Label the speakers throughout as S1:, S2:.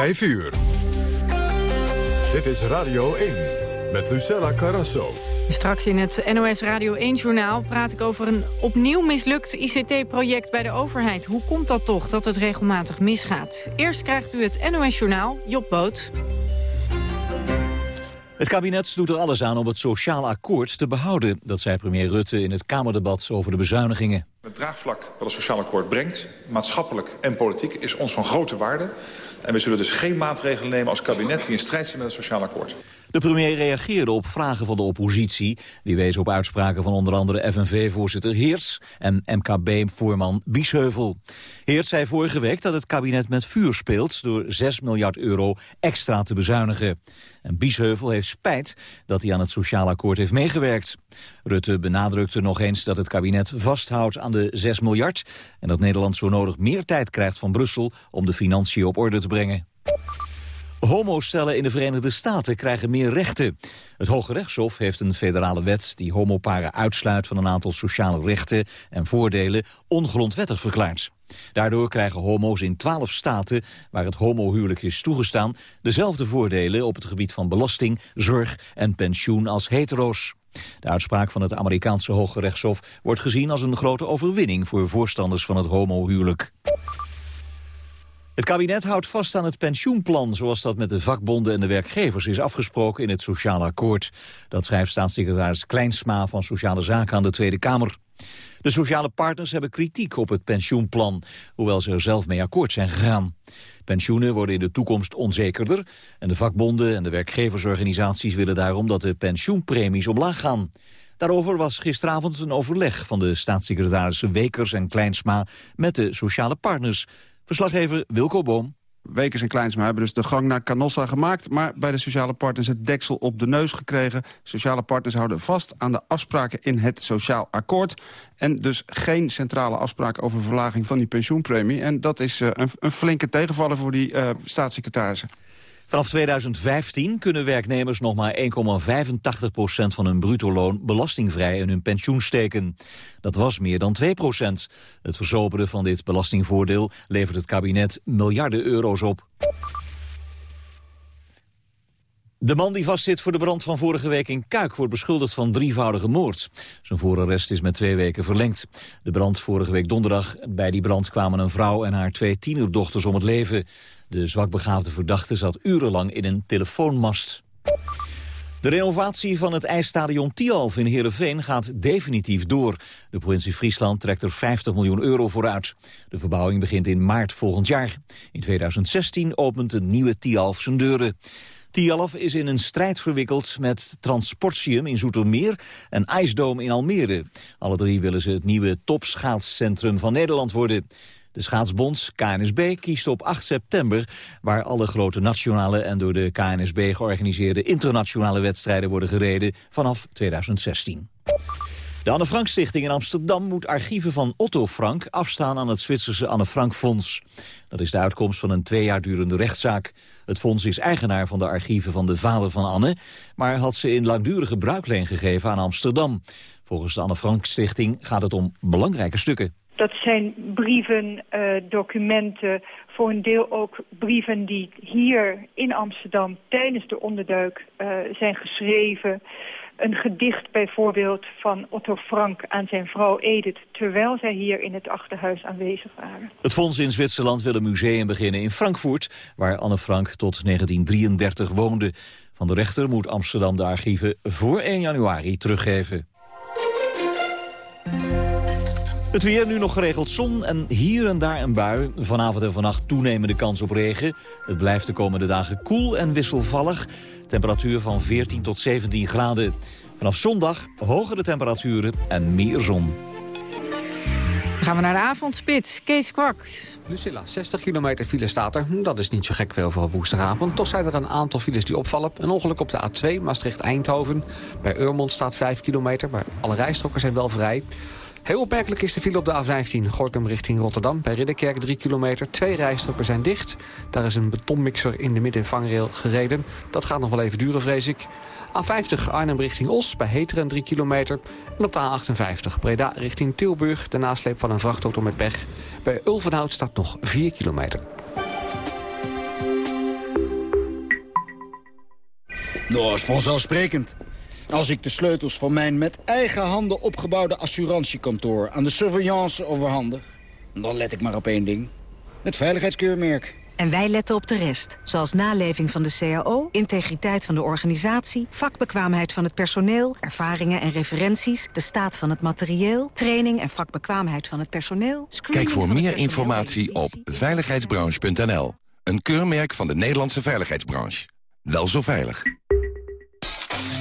S1: 5 uur. Dit is Radio 1 met Lucella Carrasso.
S2: Straks in het NOS Radio 1-journaal praat ik over een opnieuw mislukt ICT-project bij de overheid. Hoe komt dat toch dat het regelmatig misgaat? Eerst krijgt u het NOS-journaal, Job Boot.
S3: Het kabinet doet er alles aan om het sociaal akkoord te behouden. Dat zei premier Rutte in het Kamerdebat over de bezuinigingen.
S4: Het draagvlak wat het sociaal akkoord brengt, maatschappelijk en politiek, is ons van grote waarde. En we zullen dus geen maatregelen nemen als kabinet die in strijd zijn met het sociaal akkoord.
S3: De premier reageerde op vragen van de oppositie. Die wezen op uitspraken van onder andere FNV-voorzitter Heerts en MKB-voorman Biesheuvel. Heerts zei vorige week dat het kabinet met vuur speelt door 6 miljard euro extra te bezuinigen. En Biesheuvel heeft spijt dat hij aan het sociaal akkoord heeft meegewerkt. Rutte benadrukte nog eens dat het kabinet vasthoudt aan de 6 miljard... en dat Nederland zo nodig meer tijd krijgt van Brussel om de financiën op orde te brengen. Homostellen in de Verenigde Staten krijgen meer rechten. Het Hoge Rechtshof heeft een federale wet die homoparen uitsluit van een aantal sociale rechten en voordelen ongrondwettig verklaard. Daardoor krijgen homo's in twaalf staten waar het homohuwelijk is toegestaan dezelfde voordelen op het gebied van belasting, zorg en pensioen als hetero's. De uitspraak van het Amerikaanse Hoge Rechtshof wordt gezien als een grote overwinning voor voorstanders van het homohuwelijk. Het kabinet houdt vast aan het pensioenplan... zoals dat met de vakbonden en de werkgevers is afgesproken in het sociale akkoord. Dat schrijft staatssecretaris Kleinsma van Sociale Zaken aan de Tweede Kamer. De sociale partners hebben kritiek op het pensioenplan... hoewel ze er zelf mee akkoord zijn gegaan. Pensioenen worden in de toekomst onzekerder... en de vakbonden en de werkgeversorganisaties willen daarom... dat de pensioenpremies omlaag gaan. Daarover was gisteravond een overleg van de staatssecretarissen Wekers en Kleinsma... met de sociale partners. Verslaggever Wilco Boom.
S5: Wekers en Kleinsma hebben dus de gang naar Canossa gemaakt... maar bij de sociale partners het deksel op de neus gekregen. Sociale partners houden vast aan de afspraken in het sociaal akkoord... en dus geen centrale afspraak over verlaging van die pensioenpremie. En dat is uh, een, een, flinke tegenvaller voor die uh, staatssecretarissen.
S3: Vanaf 2015 kunnen werknemers nog maar 1,85% van hun bruto loon belastingvrij in hun pensioen steken. Dat was meer dan 2% Het verzoperen van dit belastingvoordeel levert het kabinet miljarden euro's op. De man die vastzit voor de brand van vorige week in Kuik wordt beschuldigd van drievoudige moord. Zijn voorarrest is met twee weken verlengd. De brand vorige week donderdag. Bij die brand kwamen een vrouw en haar twee tienerdochters om het leven. De zwakbegaafde verdachte zat urenlang in een telefoonmast. De renovatie van het ijsstadion Tialf in Heerenveen gaat definitief door. De provincie Friesland trekt er 50 miljoen euro voor uit. De verbouwing begint in maart volgend jaar. In 2016 opent het nieuwe Tialf zijn deuren. Tialf is in een strijd verwikkeld met Transportium in Zoetermeer en IJsdoom in Almere. Alle drie willen ze het nieuwe topschaatscentrum van Nederland worden. De schaatsbond KNSB kiest op 8 september... waar alle grote nationale en door de KNSB georganiseerde internationale wedstrijden worden gereden vanaf 2016. De Anne Frank Stichting in Amsterdam moet archieven van Otto Frank afstaan aan het Zwitserse Anne Frank Fonds. Dat is de uitkomst van een twee jaar durende rechtszaak. Het fonds is eigenaar van de archieven van de vader van Anne, maar had ze in langdurige bruikleen gegeven aan Amsterdam. Volgens de Anne Frank Stichting gaat het om belangrijke stukken.
S6: Dat zijn brieven, uh, documenten, voor een deel ook brieven die hier in Amsterdam tijdens de onderduik uh, zijn geschreven. Een gedicht bijvoorbeeld van Otto Frank aan zijn vrouw Edith... terwijl zij hier in het achterhuis aanwezig waren.
S3: Het fonds in Zwitserland wil een museum beginnen in Frankfurt... waar Anne Frank tot 1933 woonde. Van de rechter moet Amsterdam de archieven voor 1 januari teruggeven. Het weer nu nog geregeld zon en hier en daar een bui. Vanavond en vannacht toenemende kans op regen. Het blijft de komende dagen koel en wisselvallig. Temperatuur van 14 tot 17 graden. Vanaf zondag hogere temperaturen en meer zon.
S2: Dan gaan we naar de avondspits. Kees Kwak.
S7: Lucilla, 60 kilometer file staat er. Dat is niet zo gek veel voor woensdagavond. Toch zijn er een aantal files die opvallen. Een ongeluk op de A2 Maastricht-Eindhoven. Bij Urmond staat 5 kilometer, maar alle rijstroken zijn wel vrij. Heel opmerkelijk is de file op de A15, Gorkum richting Rotterdam. Bij Ridderkerk 3 kilometer, twee rijstroken zijn dicht. Daar is een betonmixer in de middenvangrail gereden. Dat gaat nog wel even duren, vrees ik. A50 Arnhem richting Os, bij Heteren 3 kilometer. En op de A58 Breda richting Tilburg, de nasleep van een vrachtauto met pech. Bij Ulvenhout staat nog 4 kilometer.
S8: Nou, is vanzelfsprekend. Als ik de sleutels van mijn met eigen handen opgebouwde assurantiekantoor... aan de surveillance overhandig, dan let ik maar op één ding. Het veiligheidskeurmerk.
S9: En wij letten op de rest, zoals naleving van de CAO, integriteit van de organisatie, vakbekwaamheid van het personeel, ervaringen en referenties, de staat van het materieel, training en vakbekwaamheid van het personeel.
S10: Kijk voor meer informatie op veiligheidsbranche.nl. Een keurmerk van de Nederlandse veiligheidsbranche. Wel zo veilig.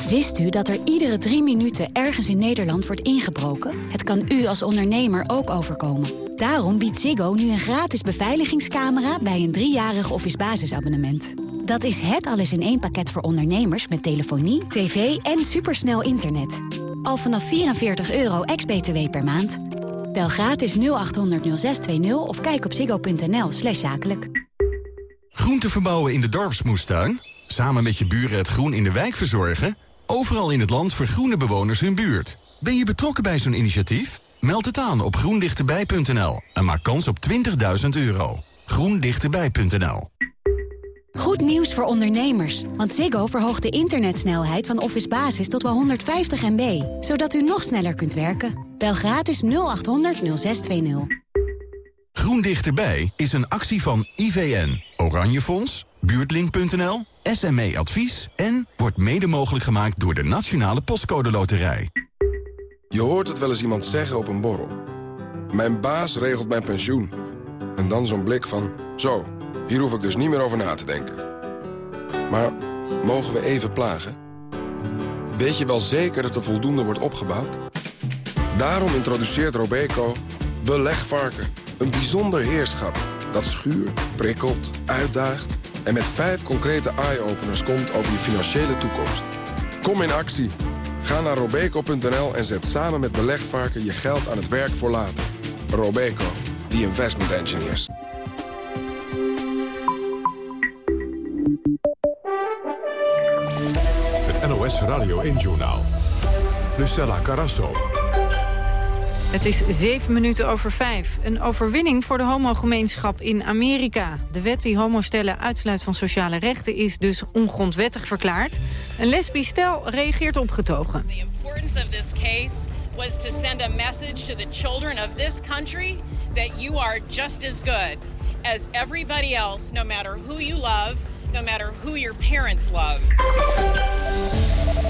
S11: Wist u dat er iedere drie minuten ergens in Nederland wordt ingebroken? Het kan u als ondernemer ook overkomen. Daarom biedt Ziggo nu een gratis beveiligingscamera bij een driejarig office basisabonnement. Dat is het alles in één pakket voor ondernemers met telefonie, tv en supersnel internet. Al vanaf 44 euro ex-BTW per maand. Bel gratis 0800 0620 of kijk op ziggo.nl slash zakelijk.
S12: Groente verbouwen in de dorpsmoestuin? Samen met je buren het groen in de wijk verzorgen? Overal in het land vergroenen bewoners hun buurt. Ben je betrokken bij zo'n initiatief? Meld het aan op groendichterbij.nl en maak kans op 20.000 euro. groendichterbij.nl
S11: Goed nieuws voor ondernemers, want Ziggo verhoogt de internetsnelheid van Office Basis tot wel 150 MB, zodat u nog sneller kunt werken. Bel gratis 0800 0620.
S12: Groen Dichterbij is een actie van IVN, Oranje Fonds, Buurtlink.nl, SME Advies en wordt mede mogelijk gemaakt door de Nationale Postcode Loterij.
S13: Je hoort het wel eens iemand zeggen op een borrel. Mijn baas regelt mijn pensioen. En dan zo'n blik van, zo, hier hoef ik dus niet meer over na te denken. Maar mogen we even plagen? Weet je wel zeker dat er voldoende wordt opgebouwd? Daarom introduceert Robeco Belegvarken. Een bijzonder heerschap dat schuurt, prikkelt, uitdaagt... en met vijf concrete eye-openers komt over je financiële toekomst. Kom in actie. Ga naar robeco.nl en zet samen met Belegvarken je geld aan het werk voor later. Robeco, the investment engineers.
S1: Het NOS Radio 1-journaal. Lucella Carasso.
S2: Het is zeven minuten over vijf. Een overwinning voor de homogemeenschap in Amerika. De wet die homostellen uitsluit van sociale rechten is dus ongrondwettig verklaard. Een lesbisch stel reageert opgetogen.
S14: The importance of this case was to send a message to the children of this country that you are just as good as everybody else, no matter who you love, no matter who your parents love.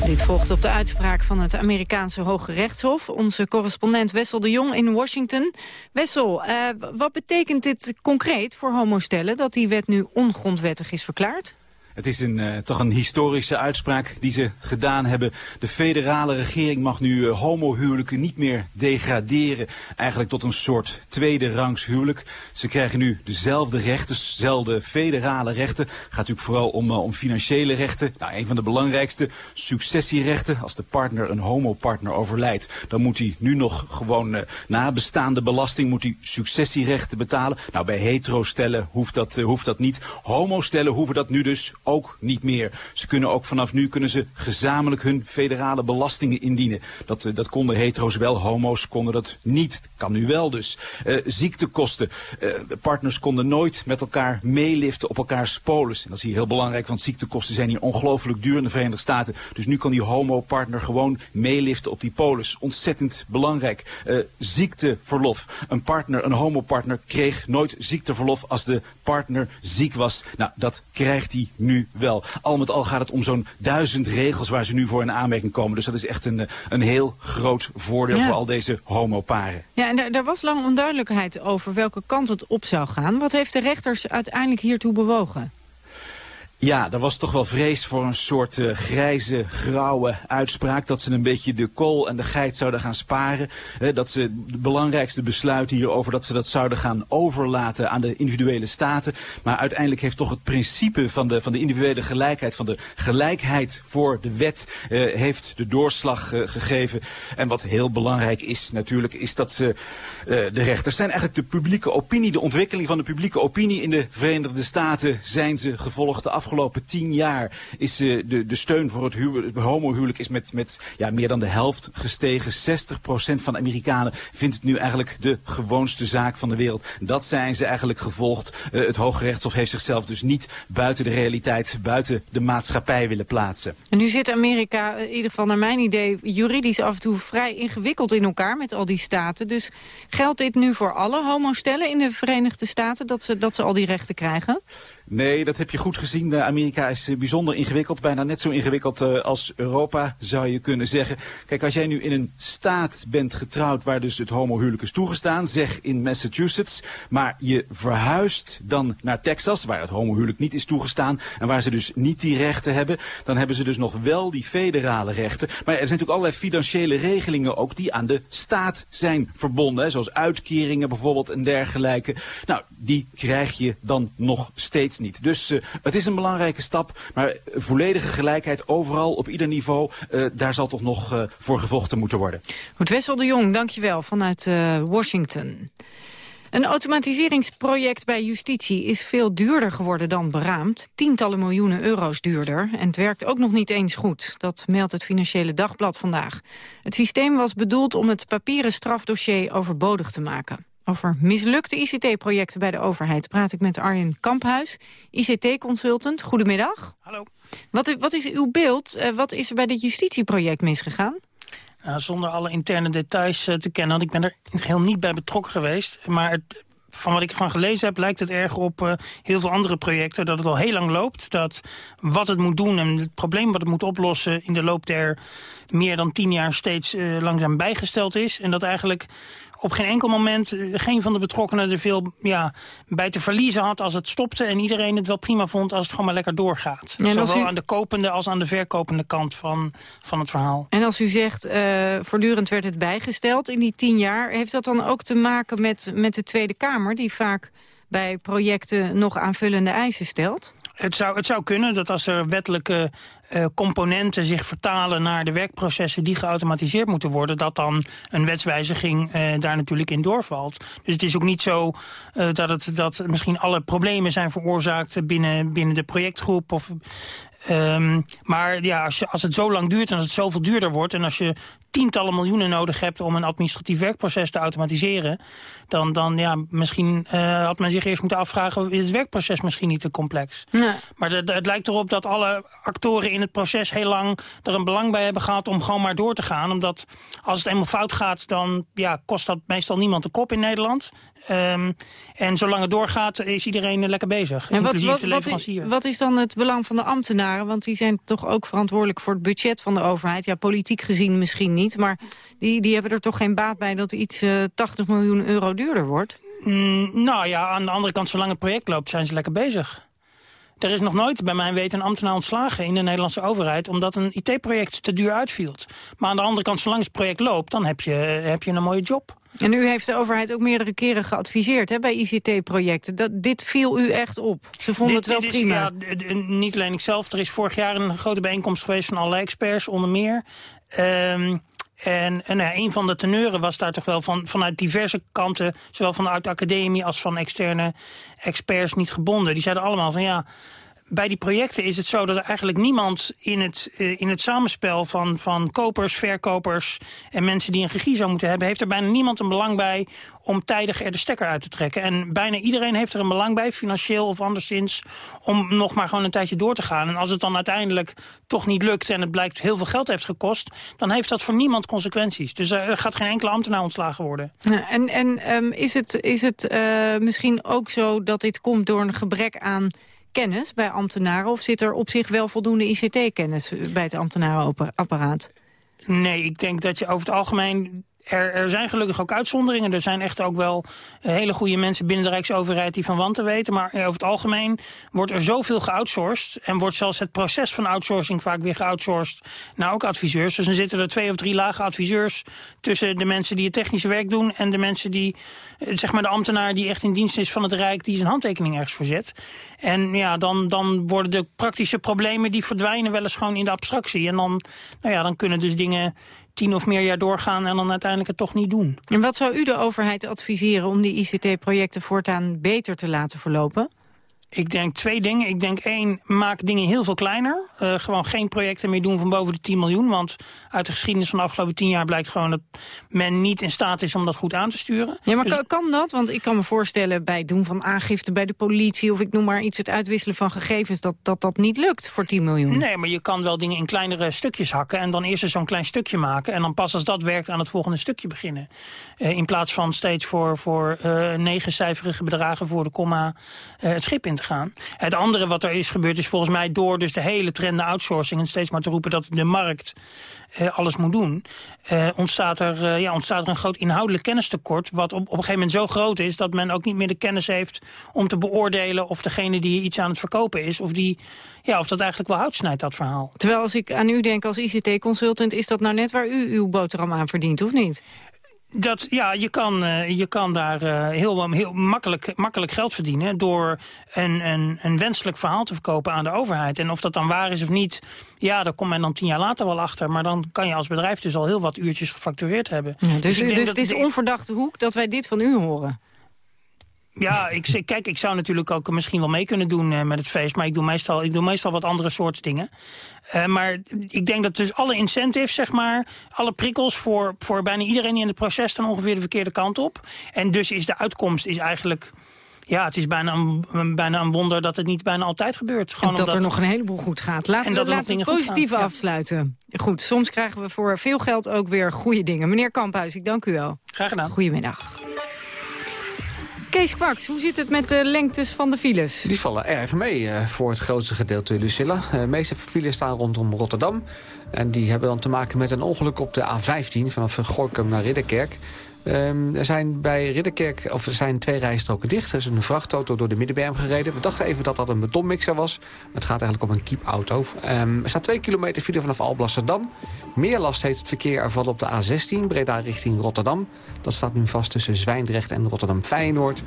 S2: Dit volgt op de uitspraak van het Amerikaanse Hoge Rechtshof. Onze correspondent Wessel de Jong in Washington. Wessel, uh, wat betekent dit concreet voor homostellen... dat die wet nu ongrondwettig is verklaard?
S15: Het is een, uh, toch een historische uitspraak die ze gedaan hebben. De federale regering mag nu uh, homohuwelijken niet meer degraderen. Eigenlijk tot een soort tweede rangs huwelijk. Ze krijgen nu dezelfde rechten, dezelfde federale rechten. Gaat natuurlijk vooral om, uh, om financiële rechten. Nou, een van de belangrijkste, successierechten. Als de partner, een homopartner overlijdt, dan moet hij nu nog gewoon nabestaande belasting, moet hij successierechten betalen. Nou, bij hetero-stellen hoeft dat, hoeft dat niet. Homostellen hoeven dat nu dus ook niet meer. Ze kunnen ook vanaf nu kunnen ze gezamenlijk hun federale belastingen indienen. Dat, uh, dat konden hetero's wel, homo's konden dat niet. Kan nu wel dus. Uh, ziektekosten. Uh, partners konden nooit met elkaar meeliften op elkaars polis. En dat is hier heel belangrijk, want ziektekosten zijn hier ongelooflijk duur in de Verenigde Staten. Dus nu kan die homo-partner gewoon meeliften op die polis. Ontzettend belangrijk. ziekteverlof. Een partner, een homopartner kreeg nooit ziekteverlof als de partner ziek was. Nou, dat krijgt hij nu wel. Al met al gaat het om zo'n duizend regels waar ze nu voor in aanmerking komen. Dus dat is echt een, een heel groot voordeel ja. voor al deze homoparen.
S2: Ja, en er was lang onduidelijkheid over welke kant het op zou gaan. Wat heeft de rechters uiteindelijk hiertoe bewogen?
S15: Ja, er was toch wel vrees voor een soort uh, grijze, grauwe uitspraak. Dat ze een beetje de kool en de geit zouden gaan sparen. Uh, dat ze de belangrijkste besluiten hierover, dat ze dat zouden gaan overlaten aan de individuele staten. Maar uiteindelijk heeft toch het principe van de, van de individuele gelijkheid, van de gelijkheid voor de wet, uh, heeft de doorslag gegeven. En wat heel belangrijk is natuurlijk, is dat ze, de rechters zijn eigenlijk de publieke opinie, de ontwikkeling van de publieke opinie in de Verenigde Staten zijn ze gevolgd de afgelopen afgelopen tien jaar is de, de steun voor het, het homohuwelijk is met, met ja, meer dan de helft gestegen. 60% van de Amerikanen vindt het nu eigenlijk de gewoonste zaak van de wereld. Dat zijn ze eigenlijk gevolgd. het Hoge Rechtshof heeft zichzelf dus niet buiten de realiteit, buiten de maatschappij willen plaatsen.
S2: En nu zit Amerika, in ieder geval naar mijn idee, juridisch af en toe vrij ingewikkeld in elkaar met al die staten. Dus geldt dit nu voor alle homostellen in de Verenigde Staten, dat ze, dat ze al die rechten krijgen?
S15: Nee, dat heb je goed gezien. Amerika is eh, bijzonder ingewikkeld. Bijna net zo ingewikkeld uh, als Europa, zou je kunnen zeggen. Kijk, als jij nu in een staat bent getrouwd waar dus het homohuwelijk is toegestaan, zeg in Massachusetts, maar je verhuist dan naar Texas, waar het homohuwelijk niet is toegestaan en waar ze dus niet die rechten hebben, dan hebben ze dus nog wel die federale rechten. Maar er zijn natuurlijk allerlei financiële regelingen ook die aan de staat zijn verbonden, zoals uitkeringen bijvoorbeeld en dergelijke. Nou, die krijg je dan nog steeds niet. Dus uh, het is een belangrijke stap, maar volledige gelijkheid overal, op ieder niveau, uh, daar zal toch nog voor gevochten moeten worden.
S2: Goed, Wessel de Jong, dankjewel, vanuit Washington. Een automatiseringsproject bij justitie is veel duurder geworden dan beraamd. Tientallen miljoenen euro's duurder. En het werkt ook nog niet eens goed. Dat meldt het Financiële Dagblad vandaag. Het systeem was bedoeld om het papieren strafdossier overbodig te maken. Over mislukte ICT-projecten bij de overheid praat ik met Arjen Kamphuis, ICT-consultant. Goedemiddag.
S16: Hallo.
S2: Wat, wat is uw beeld? Uh, wat is er bij dit justitieproject misgegaan?
S16: Nou, zonder alle interne details uh, te kennen, want ik ben er geheel niet bij betrokken geweest. Maar het, van wat ik ervan gelezen heb, lijkt het erg op uh, heel veel andere projecten. Dat het al heel lang loopt. Dat wat het moet doen en het probleem wat het moet oplossen... in de loop der meer dan tien jaar steeds uh, langzaam bijgesteld is. En dat eigenlijk op geen enkel moment eh, geen van de betrokkenen er veel ja, bij te verliezen had als het stopte. En iedereen het wel prima vond als het gewoon maar lekker doorgaat. Zowel aan de kopende als aan de verkopende kant van, van het verhaal.
S2: En als u zegt, uh, voortdurend werd het bijgesteld in die tien jaar. Heeft dat dan ook te maken met, met de Tweede Kamer die vaak bij projecten nog aanvullende eisen stelt?
S16: Het zou, het zou kunnen dat als er wettelijke uh, componenten zich vertalen naar de werkprocessen die geautomatiseerd moeten worden, dat dan een wetswijziging uh, daar natuurlijk in doorvalt. Dus het is ook niet zo uh, dat, het, dat misschien alle problemen zijn veroorzaakt binnen, binnen de projectgroep of Um, maar ja, als, je, als het zo lang duurt en als het zoveel duurder wordt... en als je tientallen miljoenen nodig hebt om een administratief werkproces te automatiseren... dan, dan ja, misschien uh, had men zich eerst moeten afvragen... is het werkproces misschien niet te complex? Maar het, het lijkt erop dat alle actoren in het proces heel lang er een belang bij hebben gehad... om gewoon maar door te gaan. Omdat als het eenmaal fout gaat, dan ja, kost dat meestal niemand de kop in Nederland. Um, en zolang het doorgaat, is iedereen lekker bezig. En wat, wat, de leverancier.
S2: Wat is dan het belang van de ambtenaren? Want die zijn toch ook verantwoordelijk voor het budget van de overheid. Ja, politiek gezien misschien niet. Maar die, die hebben er toch geen baat bij dat iets uh, 80 miljoen euro duurder wordt?
S16: Mm, nou ja, aan de andere kant, zolang het project loopt, zijn ze lekker bezig. Er is nog nooit bij mijn weten een ambtenaar ontslagen in de Nederlandse overheid... omdat een IT-project te duur uitviel. Maar aan de andere kant, zolang het project loopt, dan heb je, heb je een mooie job.
S2: En u heeft de overheid ook meerdere keren geadviseerd hè, bij ICT-projecten. Dat Dit viel u echt op. Ze vonden het wel prima.
S16: Is, ja, niet alleen ikzelf. Er is vorig jaar een grote bijeenkomst geweest van alle experts, onder meer. Um, en, en nou ja, een van de teneuren was daar toch wel van, vanuit diverse kanten... zowel vanuit de academie als van externe experts niet gebonden. Die zeiden allemaal van ja bij die projecten is het zo dat er eigenlijk niemand in het, uh, in het samenspel van, van kopers, verkopers en mensen die een regie zou moeten hebben, heeft er bijna niemand een belang bij om tijdig er de stekker uit te trekken. En bijna iedereen heeft er een belang bij, financieel of anderszins, om nog maar gewoon een tijdje door te gaan. En als het dan uiteindelijk toch niet lukt en het blijkt heel veel geld heeft gekost, dan heeft dat voor niemand consequenties. Dus er gaat geen enkele ambtenaar ontslagen worden.
S2: Ja, en en um, is het, is het uh, misschien ook zo dat dit komt door een gebrek aan kennis bij ambtenaren? Of zit er op zich wel voldoende ICT-kennis bij het ambtenarenapparaat?
S16: Nee, ik denk dat je over het algemeen er, er, zijn gelukkig ook uitzonderingen. Er zijn echt ook wel eh, hele goede mensen binnen de Rijksoverheid die van wanten weten. Maar over het algemeen wordt er zoveel geoutsourced. En wordt zelfs het proces van outsourcing vaak weer geoutsourced naar ook adviseurs. Dus dan zitten er twee of drie lage adviseurs tussen de mensen die het technische werk doen. En de mensen die, eh, zeg maar de ambtenaar die echt in dienst is van het Rijk die zijn handtekening ergens verzet. En ja, dan, dan worden de praktische problemen die verdwijnen wel eens gewoon in de abstractie. En dan, nou ja, dan kunnen dus dingen tien of meer jaar doorgaan en dan uiteindelijk het toch niet doen.
S2: En wat zou u de overheid adviseren om die ICT-projecten voortaan beter te laten verlopen?
S16: Ik denk twee dingen. Ik denk één, maak dingen heel veel kleiner. Uh, gewoon geen projecten meer doen van boven de 10 miljoen. Want uit de geschiedenis van de afgelopen 10 jaar blijkt gewoon dat men niet in staat is om dat goed aan te sturen.
S2: Ja, maar dus... kan dat? Want ik kan me voorstellen bij het doen van aangifte bij de politie... of ik noem maar iets, het uitwisselen van gegevens... dat dat, dat niet lukt voor 10 miljoen.
S16: Nee, maar je kan wel dingen in kleinere stukjes hakken... en dan eerst zo'n klein stukje maken... en dan pas als dat werkt aan het volgende stukje beginnen. Uh, in plaats van steeds voor, voor uh, negencijferige bedragen voor de komma het schip in gaan. Het andere wat er is gebeurd is volgens mij door dus de hele trend naar outsourcing... en steeds maar te roepen dat de markt uh, alles moet doen... Uh, ontstaat, er, uh, ja, ontstaat er een groot inhoudelijk kennistekort... wat op, op een gegeven moment zo groot is... dat men ook niet meer de kennis heeft om te beoordelen... of degene die iets aan het verkopen is... of, die, ja, of dat eigenlijk wel hout snijdt, dat verhaal.
S2: Terwijl als ik aan u denk als ICT-consultant... is dat nou net waar u uw boterham aan verdient, of niet?
S16: Dat, ja, je kan, uh, je kan daar uh, heel, heel makkelijk, makkelijk geld verdienen... door een, een, een wenselijk verhaal te verkopen aan de overheid. En of dat dan waar is of niet, ja, daar komt men dan tien jaar later wel achter. Maar dan kan je als bedrijf dus al heel wat uurtjes gefactureerd hebben.
S2: Ja, dus, dus, dus het is onverdachte hoek dat wij dit van u horen?
S16: Ja, ik, kijk, ik zou natuurlijk ook misschien wel mee kunnen doen uh, met het feest. Maar ik doe meestal, ik doe meestal wat andere soorten dingen. Uh, maar ik denk dat dus alle incentives, zeg maar... alle prikkels voor, voor bijna iedereen in het proces... dan ongeveer de verkeerde kant op. En dus is de uitkomst is eigenlijk... Ja, het is bijna een, bijna een wonder dat het niet bijna altijd gebeurt.
S2: Gewoon en dat omdat... er nog een heleboel goed gaat. Laten we, laten we positief afsluiten. Goed, soms krijgen we voor veel geld ook weer goede dingen. Meneer Kamphuis, ik dank u wel.
S16: Graag gedaan.
S2: Goedemiddag. Kees Kwaks, hoe zit het met de lengtes van de files?
S7: Die vallen erg mee uh, voor het grootste gedeelte Lucilla. Uh, de meeste files staan rondom Rotterdam. En die hebben dan te maken met een ongeluk op de A15... vanaf Gorkum naar Ridderkerk. Um, er zijn bij Ridderkerk of er zijn twee rijstroken dicht. Er is een vrachtauto door de middenberm gereden. We dachten even dat dat een betonmixer was. Het gaat eigenlijk om een kiepauto. Um, er staat twee kilometer file vanaf Alblasserdam. Meer last heeft het verkeer ervan op de A16, Breda richting Rotterdam. Dat staat nu vast tussen Zwijndrecht en Rotterdam-Feyenoord.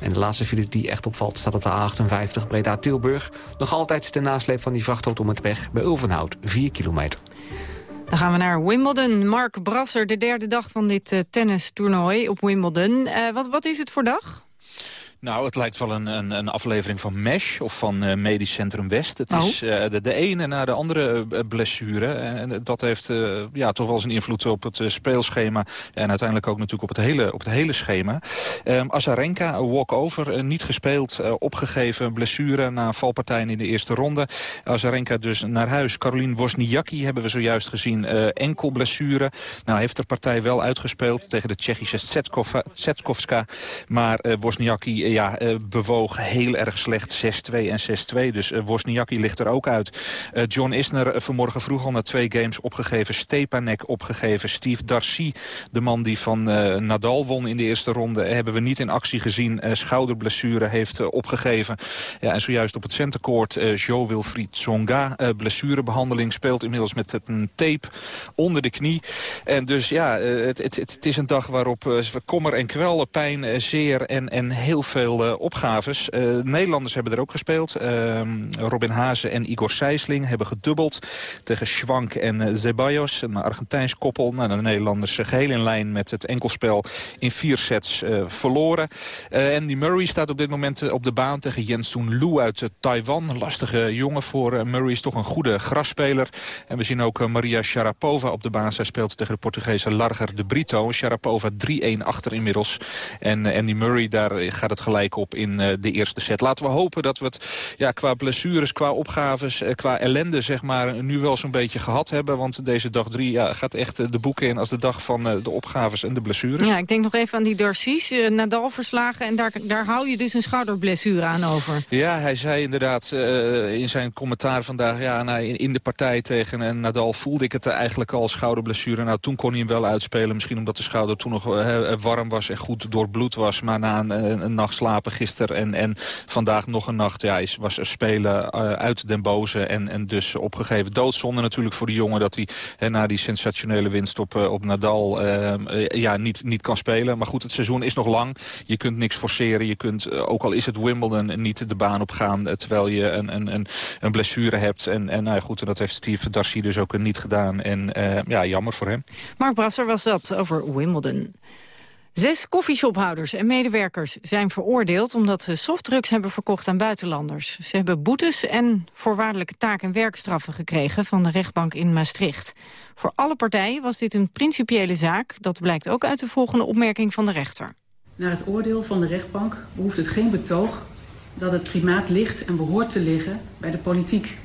S7: En de laatste file die echt opvalt staat op de A58 Breda-Tilburg. Nog altijd de nasleep van die vrachtauto om het weg bij Ulvenhout, 4 kilometer.
S2: Dan gaan we naar Wimbledon. Mark Brasser, de derde dag van dit uh, tennistoernooi op Wimbledon. Uh, wat, wat is het voor dag?
S17: Nou, het lijkt wel een, een, een aflevering van MESH of van uh, Medisch Centrum West. Het is uh, de, de, ene na de andere uh, blessure. En, dat heeft ja, toch wel een invloed op het speelschema. En uiteindelijk ook natuurlijk op het hele, op het hele schema. Um, Azarenka, walk-over, niet gespeeld, opgegeven. Blessure na valpartijen in de eerste ronde. Azarenka dus naar huis. Caroline Wozniacki hebben we zojuist gezien. enkel blessure. Nou, heeft de partij wel uitgespeeld tegen de Tsjechische Tsetkovska. Maar Wozniacki ja, uh, bewoog heel erg slecht 6-2 en 6-2. Dus uh, Wozniacki ligt er ook uit. Uh, John Isner vanmorgen vroeg al na twee games opgegeven. Stepanek opgegeven. Steve Darcy, de man die van Nadal won in de eerste ronde... hebben we niet in actie gezien. schouderblessure heeft opgegeven. Ja, en zojuist op het centercourt Jo Wilfried Tsonga. blessurebehandeling speelt inmiddels met een tape onder de knie. En dus ja, het, het, het is een dag waarop kommer en kwel, pijn, zeer en, en heel veel uh, opgaves. Uh, Nederlanders hebben er ook gespeeld. Uh, Robin Hazen en Igor Sijsling hebben gedubbeld tegen Schwank en uh, Zeballos. Een Argentijns koppel. Nou, de Nederlanders geheel in lijn met het enkelspel in vier sets verloren. Andy Murray staat op dit moment op de baan tegen Jensun Lu uit Taiwan. Lastige jongen voor Murray is toch een goede grasspeler. En we zien ook Maria Sharapova op de baan. Zij speelt tegen de Portugese Larger de Brito. Sharapova 3-1 achter inmiddels. En Andy Murray, daar gaat het gelijk op in uh, de eerste set. Laten we hopen dat we het ja, qua blessures, qua opgaves, uh, qua ellende zeg maar, nu wel zo'n beetje gehad hebben. Want deze dag drie ja, gaat echt uh, de boeken in als de dag van de opgaves en de blessures.
S2: Ja, ik denk nog even aan die Darcy's, Nadal verslagen. En daar, daar hou je dus een schouderblessure aan over.
S17: Ja, hij zei inderdaad in zijn commentaar vandaag... ja, nou, in, de partij tegen Nadal voelde ik het eigenlijk al schouderblessure. Nou, toen kon hij hem wel uitspelen. Misschien omdat de schouder toen nog warm was en goed doorbloed was. Maar na een, een, een nacht slapen gisteren. En, en vandaag nog een nacht ja, is, was spelen uh, uit Den Boze. En, en dus opgegeven doodzonde natuurlijk voor die jongen... dat hij hè, na die sensationele winst op, uh, op Nadal uh, ja, niet, niet kan spelen. Maar goed, het seizoen is nog lang. Je kunt niks forceren. Je kunt, ook al is het Wimbledon, niet de baan op gaan... terwijl je een, een, een, blessure hebt. En, en nou goed, en dat heeft Steve Darcy dus ook niet gedaan. En ja, jammer voor hem.
S2: Mark Brasser was dat over Wimbledon. Zes koffieshophouders en medewerkers zijn veroordeeld... omdat ze softdrugs hebben verkocht aan buitenlanders. Ze hebben boetes en voorwaardelijke taak- en werkstraffen gekregen... van de rechtbank in Maastricht. Voor alle partijen was dit een principiële zaak. Dat blijkt ook uit de volgende opmerking van de rechter.
S18: Naar het oordeel van de rechtbank behoeft het geen betoog... dat het primaat ligt en behoort te liggen bij de politiek.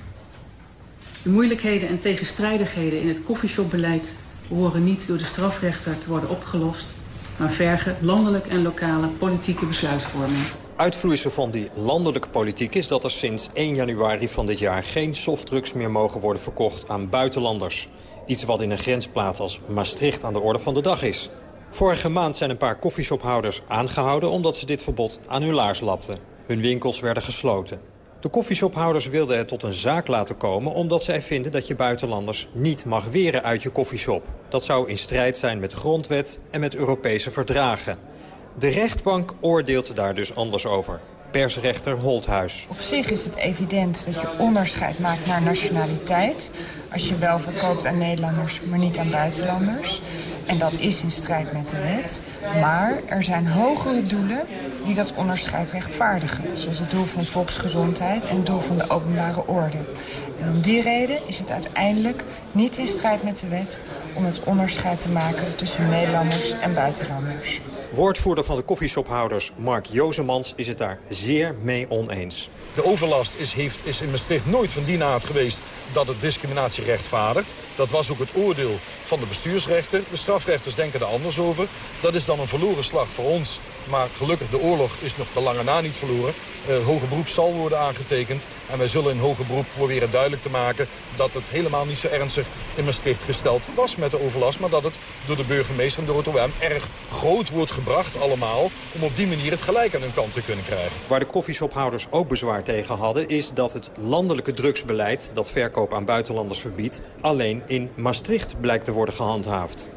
S18: De moeilijkheden en tegenstrijdigheden in het koffieshopbeleid... behoren niet door de strafrechter te worden opgelost maar vergen landelijk en lokale politieke besluitvorming.
S19: Uitvloeisel van die landelijke politiek is dat er sinds 1 januari van dit jaar... geen softdrugs meer mogen worden verkocht aan buitenlanders. Iets wat in een grensplaats als Maastricht aan de orde van de dag is. Vorige maand zijn een paar koffieshophouders aangehouden... omdat ze dit verbod aan hun laars lapten. Hun winkels werden gesloten. De koffieshophouders wilden het tot een zaak laten komen... omdat zij vinden dat je buitenlanders niet mag weren uit je koffieshop. Dat zou in strijd zijn met grondwet en met Europese verdragen. De rechtbank oordeelt daar dus anders over. Persrechter Holthuis.
S20: Op zich is het evident dat je onderscheid maakt naar nationaliteit. Als je wel verkoopt aan Nederlanders, maar niet aan buitenlanders. En dat is in strijd met de wet. Maar er zijn hogere doelen die dat onderscheid rechtvaardigen. Zoals het doel van volksgezondheid en het doel van de openbare orde. En om die reden is het uiteindelijk niet in strijd met de wet... om het onderscheid te maken tussen Nederlanders en buitenlanders.
S19: Woordvoerder van de koffieshophouders Mark Jozemans is het daar zeer mee oneens.
S21: De overlast is, heeft, is in Maastricht nooit van die aard geweest dat het discriminatie rechtvaardigt. Dat was ook het oordeel van de bestuursrechter. De strafrechters denken er anders over. Dat is dan een verloren slag voor ons. Maar gelukkig, de oorlog is nog de lange na niet verloren. Uh, hoge beroep zal worden aangetekend. En wij zullen in hoger beroep proberen duidelijk te maken... dat het helemaal niet zo ernstig in Maastricht gesteld was met de overlast... maar dat het door de burgemeester en door het erg groot wordt gebracht allemaal... om op die manier het gelijk aan hun kant te kunnen krijgen.
S19: Waar de koffieshophouders ook bezwaar tegen hadden... is dat het landelijke drugsbeleid dat verkoop aan buitenlanders verbiedt... alleen in Maastricht blijkt te worden gehandhaafd.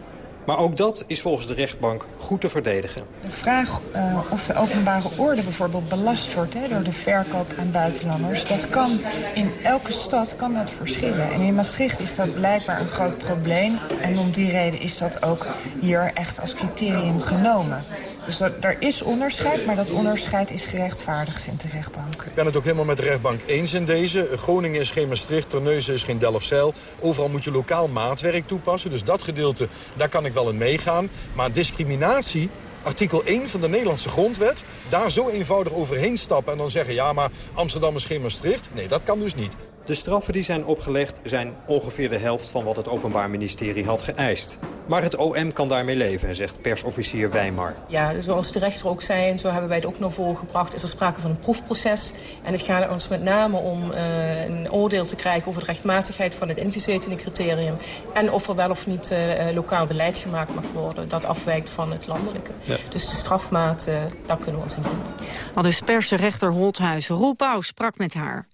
S19: Maar ook dat is volgens de rechtbank goed te verdedigen.
S20: De vraag uh, of de openbare orde bijvoorbeeld belast wordt hè, door de verkoop aan buitenlanders... dat kan in elke stad kan dat verschillen. En in Maastricht is dat blijkbaar een groot probleem. En om die reden is dat ook hier echt als criterium genomen. Dus dat, er is onderscheid, maar dat onderscheid is gerechtvaardigd, vindt de rechtbank.
S21: Ik ben het ook helemaal met de rechtbank eens in deze. Groningen is geen Maastricht, Terneuzen is geen Delfzijl. Overal moet je lokaal maatwerk toepassen. Dus dat gedeelte, daar kan ik wel in meegaan. Maar discriminatie artikel 1 van de Nederlandse grondwet... daar zo eenvoudig overheen stappen en dan zeggen... ja, maar Amsterdam is geen Maastricht. Nee, dat kan dus niet.
S19: De straffen die zijn opgelegd zijn ongeveer de helft van wat het Openbaar Ministerie had geëist. Maar het OM kan daarmee leven, zegt persofficier Wijmar.
S22: Ja, zoals de rechter ook zei, en zo hebben wij het ook naar voren gebracht... is er sprake van een proefproces. En het gaat ons met name om uh, een oordeel te krijgen... over de rechtmatigheid van het ingezetene criterium... en of er wel of niet uh, lokaal beleid gemaakt mag worden... dat afwijkt van het landelijke. Ja. Dus de strafmaat, uh, daar kunnen we ons in vinden.
S2: Al is persenrechter Holthuis. Roel Pauw sprak met haar.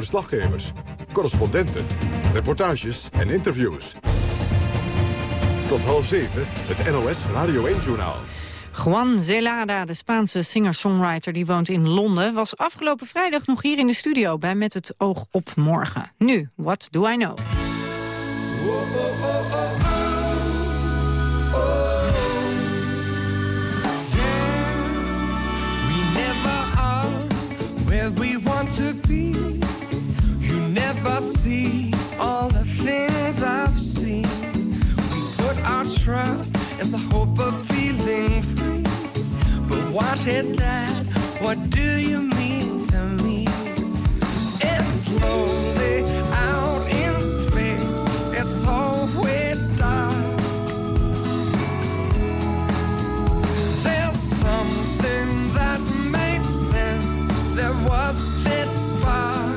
S1: Verslaggevers, correspondenten, reportages en interviews. Tot half zeven, het NOS Radio 1-journaal.
S2: Juan Zelada, de Spaanse singer-songwriter die woont in Londen... was afgelopen vrijdag nog hier in de studio bij Met het oog op morgen. Nu, What Do I Know?
S23: See all the things I've seen. We put our trust in the hope of feeling free. But what is that? What do you mean to me? It's lonely out in space. It's always dark. There's something that makes sense. There was this spark.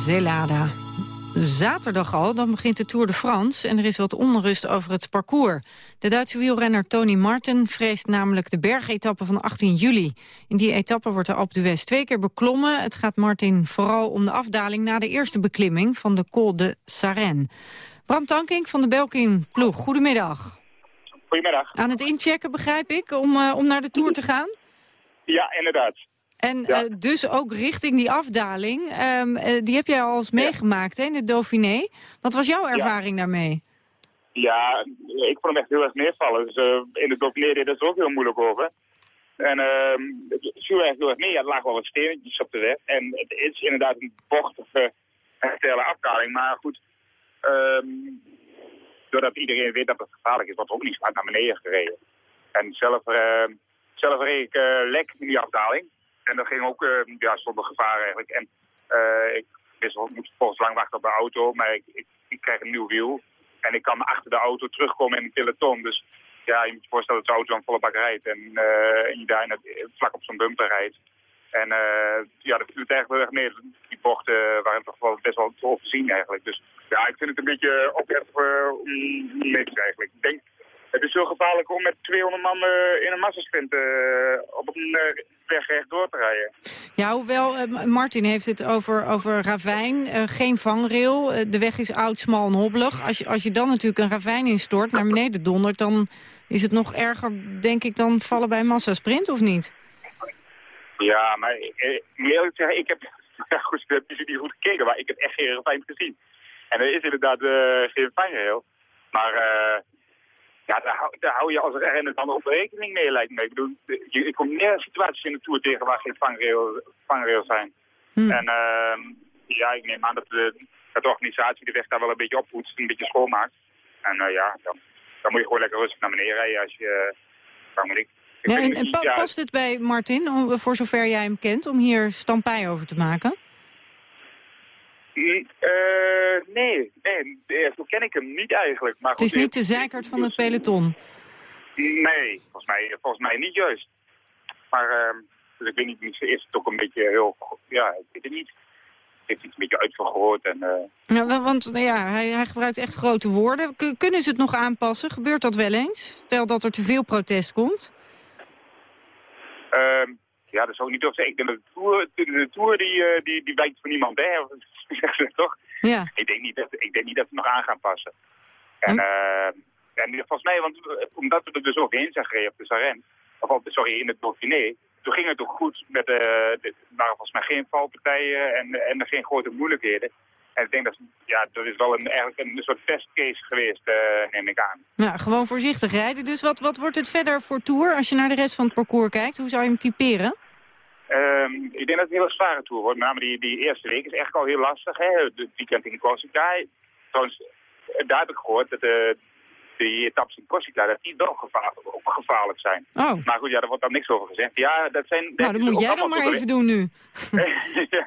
S2: Zelada. Zaterdag al, dan begint de Tour de France en er is wat onrust over het parcours. De Duitse wielrenner Tony Martin vreest namelijk de bergetappe van 18 juli. In die etappe wordt de Alpe d'Huez twee keer beklommen. Het gaat Martin vooral om de afdaling na de eerste beklimming van de Col de Sarenne. Bram Tankink van de Belkin ploeg, goedemiddag.
S24: Goedemiddag.
S2: Aan het inchecken begrijp ik, om, eh, om naar de Tour te gaan?
S24: Ja, inderdaad.
S2: En eh, dus ook richting die afdaling, ehm, eh, die heb jij al eens meegemaakt hè, in de Dauphiné. Wat was jouw ervaring daarmee?
S24: Ja, ik vond hem echt heel erg neervallen. Dus eh, in de Dauphiné deed er ook heel moeilijk over. En ehm het viel echt heel erg mee. Ja, er lagen wel wat steentjes op de weg. En het is inderdaad een bochtige en stille afdaling. Maar goed, ehm, doordat iedereen weet dat het gevaarlijk is, wordt ook niet hard naar beneden gereden. En zelf, zelf reed ik lek in die afdaling. En dat ging ook eh, ja, zonder gevaar eigenlijk. En eh, ik wel, ik moet volgens lang wachten op de auto, maar ik, ik, krijg een nieuw wiel. En ik kan achter de auto terugkomen in een peloton. Dus ja, je moet je voorstellen dat de auto aan volle bak rijdt. En, eh, en je daar het- vlak op zo'n bumper rijdt. En eh, ja, dat viel het eigenlijk heel erg mee. Die bochten waren toch wel best wel te overzien eigenlijk. Dus ja, ik vind het een beetje ophef uh, niks eigenlijk. Denk, het is heel gevaarlijk om met 200 man eh, in een massasprint eh, op een eh, weg rechtdoor te rijden.
S2: Ja, hoewel Martin heeft het over, over ravijn, geen vangrail. de weg is oud, smal en hobbelig. Als je, als je dan natuurlijk een ravijn instort, naar beneden dondert... dan is het nog erger, denk ik, dan vallen bij een massasprint, of niet?
S24: Ja, maar eh, eerlijk zeggen, ik heb, ja, goed, ik heb niet goed gekeken, maar ik heb echt geen ravijn gezien. En er is inderdaad geen vangrail. Maar ja, daar, hou- daar hou je als renner dan ook rekening mee, lijkt me. Ik bedoel, je, ik kom meer situaties in de Tour tegen waar geen vangrail, vangrail zijn. En ehm, ja, ik neem aan dat de, dat de organisatie de weg daar wel een beetje oppoetst, een beetje schoonmaakt. En eh, ja, dan, dan moet je gewoon lekker rustig naar beneden rijden als je, uh, moet ik. Ik
S2: Ja, en, pa- past het bij Martin, om, voor zover jij hem kent, om hier stampij over te maken?
S24: Eh, nee, nee, eh, zo ken ik hem niet eigenlijk. Maar
S2: Het is
S24: goed,
S2: niet de zeikert van het peloton.
S24: Nee, volgens mij, volgens mij niet juist. Maar, ehm, dus ik weet niet, misschien is het ook een beetje heel, ja, ik weet het niet. Ik heb iets een beetje uitvergroot en... eh,
S2: Ja, wa- want nou ja, hij, hij gebruikt echt grote woorden. K- kunnen ze het nog aanpassen? Gebeurt dat wel eens? Stel dat er te veel protest komt.
S24: ehm, ja, dat zou ik niet zeggen. Ik denk dat de Tour, de, tour die, eh, die, die wijkt voor niemand ze toch?
S2: Ja.
S24: Ik denk niet dat, ik denk niet dat ze nog aan gaan passen. En, eh, en volgens mij, want eh, omdat we er dus overheen zijn gereden op de Saren, of op, sorry, in het Dauphiné, toen ging het ook goed. Met, eh er waren volgens mij geen valpartijen en, en er geen grote moeilijkheden. En ik denk dat, ja, dat is wel een, eigenlijk een soort testcase geweest, eh, neem ik aan.
S2: Nou, gewoon voorzichtig rijden. Dus wat, wat wordt het verder voor Tour als je naar de rest van het parcours kijkt? Hoe zou je hem typeren?
S24: Ehm, ik denk dat het een hele zware tour wordt. Met name die, die eerste week is echt al heel lastig. Hè? Het weekend in Corsica. Trouwens, eh, daar heb ik gehoord dat de, die etappes in Corsica dat die wel gevaarlijk, ook gevaarlijk zijn.
S2: Oh.
S24: Maar goed, ja, daar wordt dan niks over gezegd. Ja, dat zijn...
S2: Nou, dat moet jij dan maar even doen nu.
S24: ja,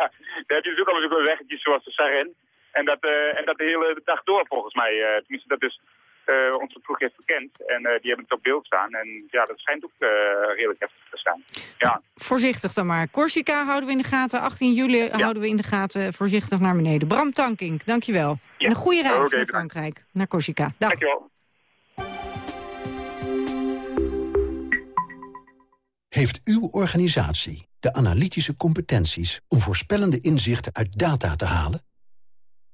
S24: daar heb je ook allemaal weggetjes zoals de Saren. En dat, eh, en dat de hele dag door volgens mij. eh, tenminste, dat is uh, onze ploeg heeft bekend. En uh, die hebben het op beeld staan. En ja, dat schijnt ook uh, redelijk heftig te staan. Ja.
S2: Voorzichtig dan maar. Corsica houden we in de gaten. 18 juli ja. houden we in de gaten. Voorzichtig naar beneden. Bram Tankink, dankjewel. Ja. En een goede reis okay, naar Frankrijk. Bedankt. Naar Corsica. Dag.
S24: Dankjewel.
S25: Heeft uw organisatie de analytische competenties om voorspellende inzichten uit data te halen?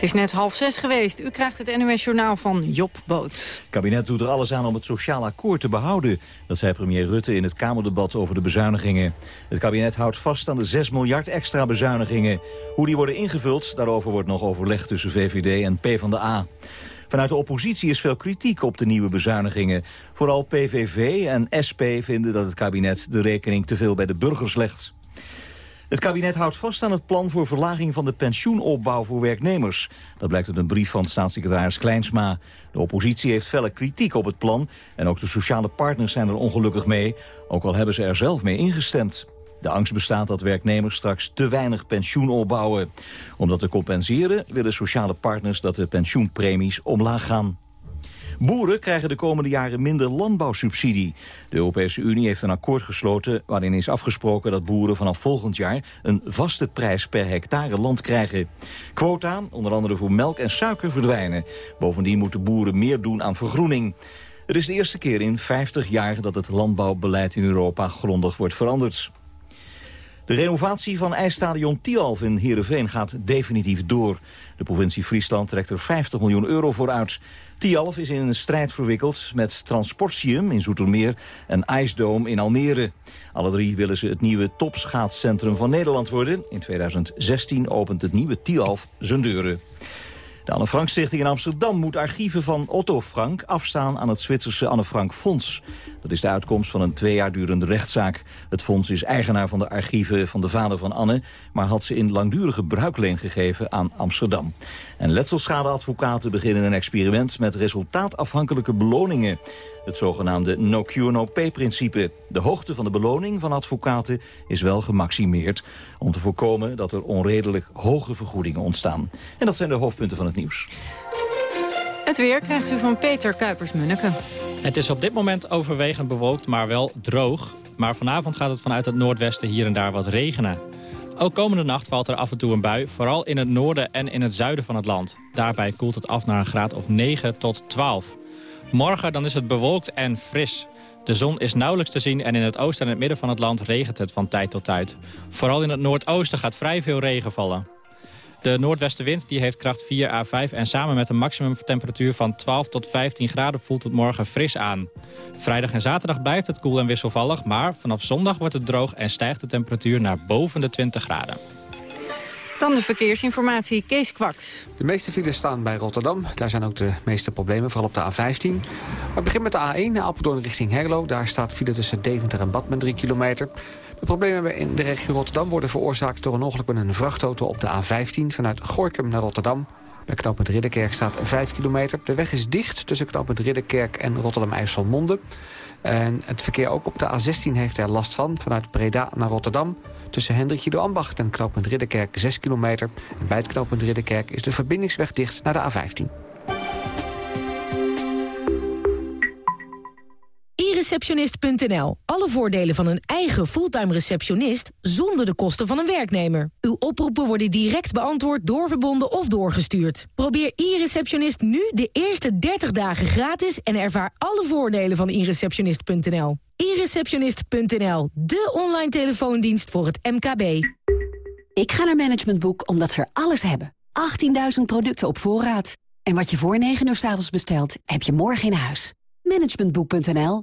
S2: Het is net half zes geweest. U krijgt het NOS Journaal van Job Boot. Het
S3: kabinet doet er alles aan om het sociaal akkoord te behouden. Dat zei premier Rutte in het Kamerdebat over de bezuinigingen. Het kabinet houdt vast aan de 6 miljard extra bezuinigingen. Hoe die worden ingevuld, daarover wordt nog overlegd tussen VVD en PvdA. Vanuit de oppositie is veel kritiek op de nieuwe bezuinigingen. Vooral PVV en SP vinden dat het kabinet de rekening te veel bij de burgers legt. Het kabinet houdt vast aan het plan voor verlaging van de pensioenopbouw voor werknemers. Dat blijkt uit een brief van staatssecretaris Kleinsma. De oppositie heeft felle kritiek op het plan en ook de sociale partners zijn er ongelukkig mee, ook al hebben ze er zelf mee ingestemd. De angst bestaat dat werknemers straks te weinig pensioen opbouwen. Om dat te compenseren willen sociale partners dat de pensioenpremies omlaag gaan. Boeren krijgen de komende jaren minder landbouwsubsidie. De Europese Unie heeft een akkoord gesloten waarin is afgesproken dat boeren vanaf volgend jaar een vaste prijs per hectare land krijgen. Quota, onder andere voor melk en suiker, verdwijnen. Bovendien moeten boeren meer doen aan vergroening. Het is de eerste keer in 50 jaar dat het landbouwbeleid in Europa grondig wordt veranderd. De renovatie van ijsstadion Tialf in Heerenveen gaat definitief door. De provincie Friesland trekt er 50 miljoen euro voor uit. Tialf is in een strijd verwikkeld met Transportium in Zoetermeer en IJsdoom in Almere. Alle drie willen ze het nieuwe topschaatscentrum van Nederland worden. In 2016 opent het nieuwe Tialf zijn deuren. De Anne Frank Stichting in Amsterdam moet archieven van Otto Frank afstaan aan het Zwitserse Anne Frank Fonds. Dat is de uitkomst van een twee jaar durende rechtszaak. Het fonds is eigenaar van de archieven van de vader van Anne, maar had ze in langdurige bruikleen gegeven aan Amsterdam. En letselschadeadvocaten beginnen een experiment met resultaatafhankelijke beloningen. Het zogenaamde no cure no pay principe. De hoogte van de beloning van advocaten is wel gemaximeerd... om te voorkomen dat er onredelijk hoge vergoedingen ontstaan. En dat zijn de hoofdpunten van het nieuws.
S2: Het weer krijgt u van Peter Kuipers-Munneke.
S26: Het is op dit moment overwegend bewolkt, maar wel droog. Maar vanavond gaat het vanuit het noordwesten hier en daar wat regenen. Ook komende nacht valt er af en toe een bui, vooral in het noorden en in het zuiden van het land. Daarbij koelt het af naar een graad of 9 tot 12. Morgen dan is het bewolkt en fris. De zon is nauwelijks te zien en in het oosten en het midden van het land regent het van tijd tot tijd. Vooral in het noordoosten gaat vrij veel regen vallen. De noordwestenwind die heeft kracht 4 à 5 en samen met een maximumtemperatuur van 12 tot 15 graden voelt het morgen fris aan. Vrijdag en zaterdag blijft het koel en wisselvallig, maar vanaf zondag wordt het droog en stijgt de temperatuur naar boven de 20 graden.
S2: Dan de verkeersinformatie, Kees Kwaks.
S7: De meeste files staan bij Rotterdam. Daar zijn ook de meeste problemen, vooral op de A15. Maar ik begin met de A1, Apeldoorn richting Herlo. Daar staat file tussen Deventer en Badmen 3 kilometer. De problemen in de regio Rotterdam worden veroorzaakt... door een ongeluk met een vrachtauto op de A15 vanuit Gorkum naar Rotterdam. Bij knooppunt Ridderkerk staat 5 kilometer. De weg is dicht tussen knooppunt Ridderkerk en Rotterdam-IJsselmonde. En het verkeer ook op de A16 heeft er last van, vanuit Breda naar Rotterdam. Tussen Hendrikje de Ambacht en knooppunt Ridderkerk 6 kilometer. En bij het knooppunt Ridderkerk is de verbindingsweg dicht naar de A15.
S27: e-receptionist.nl. Alle voordelen van een eigen fulltime receptionist zonder de kosten van een werknemer. Uw oproepen worden direct beantwoord, doorverbonden of doorgestuurd. Probeer e-receptionist nu de eerste 30 dagen gratis en ervaar alle voordelen van e-receptionist.nl. e-receptionist.nl, de online telefoondienst voor het MKB.
S11: Ik ga naar Management Boek omdat ze er alles hebben. 18.000 producten op voorraad. En wat je voor 9 uur s avonds bestelt, heb je morgen in huis. Managementboek.nl.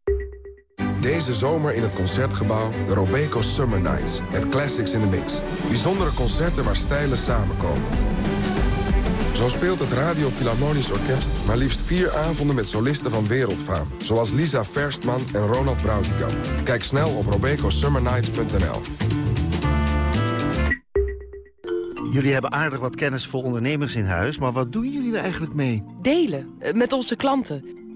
S13: Deze zomer in het Concertgebouw de Robeco Summer Nights. Met classics in the mix. Bijzondere concerten waar stijlen samenkomen. Zo speelt het Radio Philharmonisch Orkest maar liefst vier avonden met solisten van wereldfaam. Zoals Lisa Verstman en Ronald Brautigam. Kijk snel op robecosummernights.nl.
S28: Jullie hebben aardig wat kennis voor ondernemers in huis, maar wat doen jullie er eigenlijk mee?
S29: Delen, eh, met onze klanten.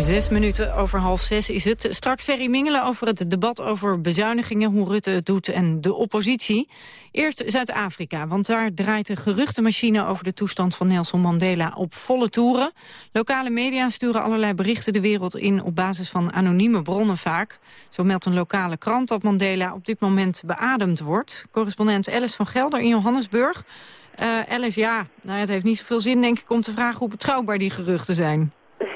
S2: Zes minuten over half zes is het. Straks Ferry Mingelen over het debat over bezuinigingen... hoe Rutte het doet en de oppositie. Eerst Zuid-Afrika, want daar draait de geruchtenmachine... over de toestand van Nelson Mandela op volle toeren. Lokale media sturen allerlei berichten de wereld in... op basis van anonieme bronnen vaak. Zo meldt een lokale krant dat Mandela op dit moment beademd wordt. Correspondent Alice van Gelder in Johannesburg. Uh, Alice, ja, nou, het heeft niet zoveel zin denk ik om te vragen... hoe betrouwbaar die geruchten zijn.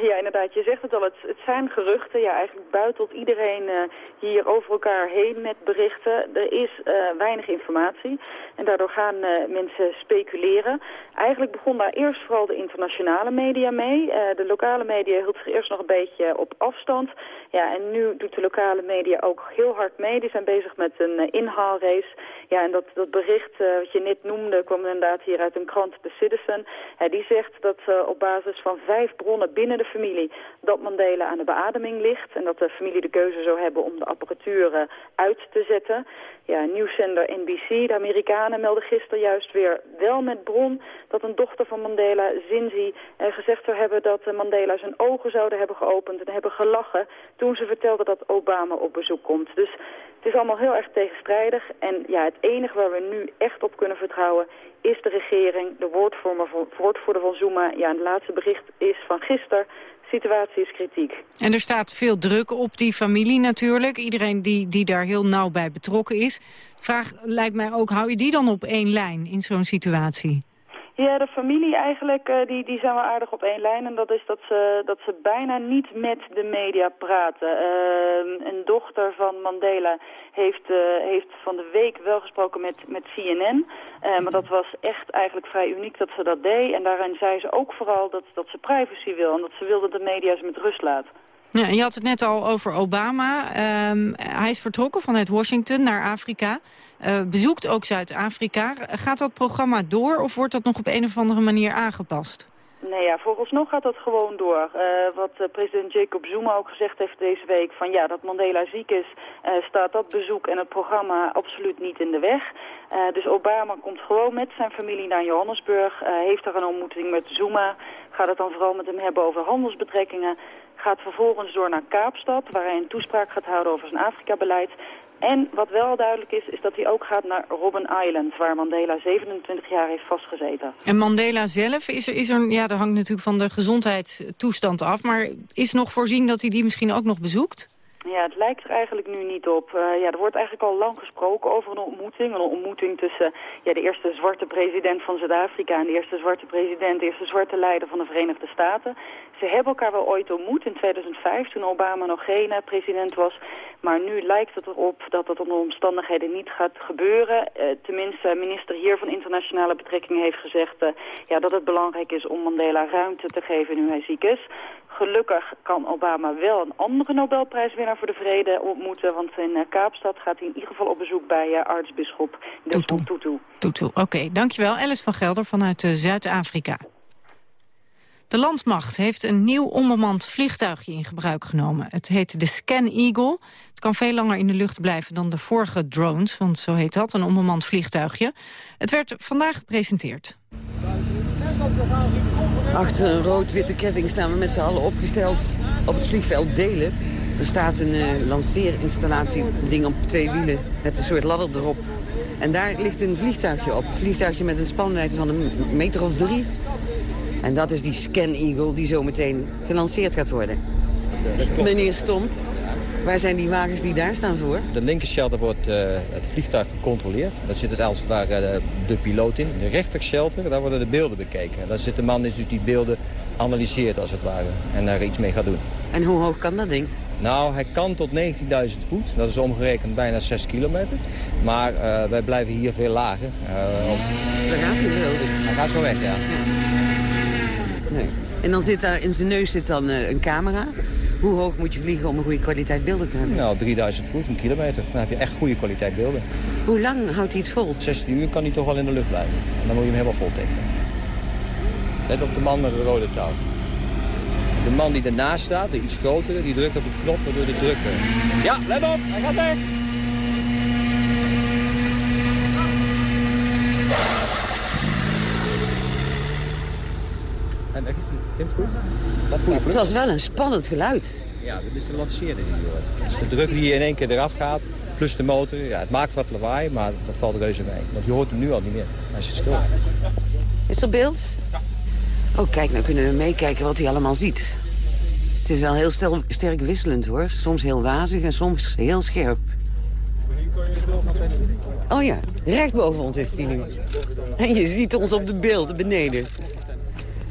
S30: Ja, inderdaad. Je zegt het al, het, het zijn geruchten. Ja, eigenlijk buitelt iedereen uh, hier over elkaar heen met berichten. Er is uh, weinig informatie en daardoor gaan uh, mensen speculeren. Eigenlijk begon daar eerst vooral de internationale media mee. de lokale media hield zich eerst nog een beetje op afstand. Ja, en nu doet de lokale media ook heel hard mee. Die zijn bezig met een inhaalrace. Ja, en dat, dat bericht wat je net noemde kwam inderdaad hier uit een krant, The Citizen. die zegt dat op basis van vijf bronnen binnen de familie dat Mandela aan de beademing ligt. En dat de familie de keuze zou hebben om de apparatuur uh, uit te zetten. Ja, nieuwszender NBC, de Amerikanen, melden gisteren juist weer wel met bron... dat een dochter van Mandela, Zinzi, gezegd zou hebben dat Mandela zijn ogen zouden hebben geopend... en hebben gelachen toen ze vertelde dat Obama op bezoek komt. Dus het is allemaal heel erg tegenstrijdig. En ja, het enige waar we nu echt op kunnen vertrouwen is de regering, de woordvoerder van, woordvoerder van Zuma. Ja, het laatste bericht is van gisteren situatie is kritiek.
S2: En er staat veel druk op die familie natuurlijk. Iedereen die, die daar heel nauw bij betrokken is. Vraag lijkt mij ook, hou je die dan op één lijn in zo'n situatie?
S30: Ja, de familie eigenlijk, uh, die, die zijn wel aardig op één lijn. En dat is dat ze, dat ze bijna niet met de media praten. Uh, een dochter van Mandela heeft, uh, heeft van de week wel gesproken met, met CNN. maar dat was echt eigenlijk vrij uniek dat ze dat deed. En daarin zei ze ook vooral dat, dat ze privacy wil. En dat ze wil dat de media ze met rust laat.
S2: Je had het net al over Obama. Um, hij is vertrokken vanuit Washington naar Afrika. Uh, bezoekt ook Zuid-Afrika. Gaat dat programma door of wordt dat nog op een of andere manier aangepast?
S30: Nee, ja, nog gaat dat gewoon door. Uh, wat uh, president Jacob Zuma ook gezegd heeft deze week... van ja, dat Mandela ziek is, staat dat bezoek en het programma absoluut niet in de weg. dus Obama komt gewoon met zijn familie naar Johannesburg... heeft daar een ontmoeting met Zuma... gaat het dan vooral met hem hebben over handelsbetrekkingen gaat vervolgens door naar Kaapstad, waar hij een toespraak gaat houden over zijn Afrika-beleid. En wat wel duidelijk is, is dat hij ook gaat naar Robben Island, waar Mandela 27 jaar heeft vastgezeten.
S2: En Mandela zelf, is er, is er, ja, dat hangt natuurlijk van de gezondheidstoestand af, maar is nog voorzien dat hij die misschien ook nog bezoekt?
S30: Ja, het lijkt er eigenlijk nu niet op. Uh, ja, er wordt eigenlijk al lang gesproken over een ontmoeting. Een ontmoeting tussen ja, de eerste zwarte president van Zuid-Afrika... en de eerste zwarte president, de eerste zwarte leider van de Verenigde Staten. Ze hebben elkaar wel ooit ontmoet in 2005, toen Obama nog geen uh, president was. Maar nu lijkt het erop dat dat onder omstandigheden niet gaat gebeuren. Uh, tenminste, minister hier van Internationale Betrekkingen heeft gezegd... Uh, ja, dat het belangrijk is om Mandela ruimte te geven nu hij ziek is. Gelukkig kan Obama wel een andere Nobelprijswinnaar voor de vrede ontmoeten. Want in uh, Kaapstad gaat hij in ieder geval op bezoek bij uh, aartsbisschop Desmond Tutu.
S2: Tutu, oké. Okay, dankjewel. Alice van Gelder vanuit Zuid-Afrika. De landmacht heeft een nieuw onbemand vliegtuigje in gebruik genomen. Het heet de Scan Eagle. Het kan veel langer in de lucht blijven dan de vorige drones, want zo heet dat, een onbemand vliegtuigje. Het werd vandaag gepresenteerd.
S31: Achter een rood-witte ketting staan we met z'n allen opgesteld op het vliegveld Delen. Er staat een uh, lanceerinstallatie, een ding op twee wielen, met een soort ladder erop. En daar ligt een vliegtuigje op. Een vliegtuigje met een spanwijdte van een meter of drie. En dat is die Scan Eagle die zo meteen gelanceerd gaat worden. Meneer Stomp, waar zijn die wagens die daar staan voor?
S25: De linker shelter wordt uh, het vliegtuig gecontroleerd. Daar zit dus als het ware uh, de piloot in. De rechter shelter, daar worden de beelden bekeken. En daar zit de man die dus die beelden analyseert als het ware. En daar iets mee gaat doen.
S31: En hoe hoog kan dat ding?
S25: Nou, hij kan tot 19.000 voet. Dat is omgerekend bijna 6 kilometer. Maar uh, wij blijven hier veel lager.
S31: Op... Daar gaat hij wel.
S25: Hij gaat zo weg, ja. ja.
S31: Nee. En dan zit daar in zijn neus zit dan uh, een camera. Hoe hoog moet je vliegen om een goede kwaliteit beelden te hebben?
S25: Nou, 3000 voet, een kilometer. Dan heb je echt goede kwaliteit beelden.
S31: Hoe lang houdt hij het vol?
S25: 16 uur kan hij toch wel in de lucht blijven. En dan moet je hem helemaal vol tekenen. Let op de man met de rode touw. De man die ernaast staat, de iets grotere, die drukt op de knop waardoor de druk... Ja, let op, hij gaat weg! Kent goed? Dat
S31: Het was wel een spannend geluid.
S25: Ja, dit is de lanceerder die hoort. Dus de druk die in één keer eraf gaat, plus de motor. Ja, het maakt wat lawaai, maar dat valt reuze mee. Want je hoort hem nu al niet meer. Hij zit stil.
S31: Is er beeld? Oh, kijk, nou kunnen we meekijken wat hij allemaal ziet. Het is wel heel stel, sterk wisselend, hoor. Soms heel wazig en soms heel scherp. Oh ja, recht boven ons is hij nu. En je ziet ons op de beelden beneden.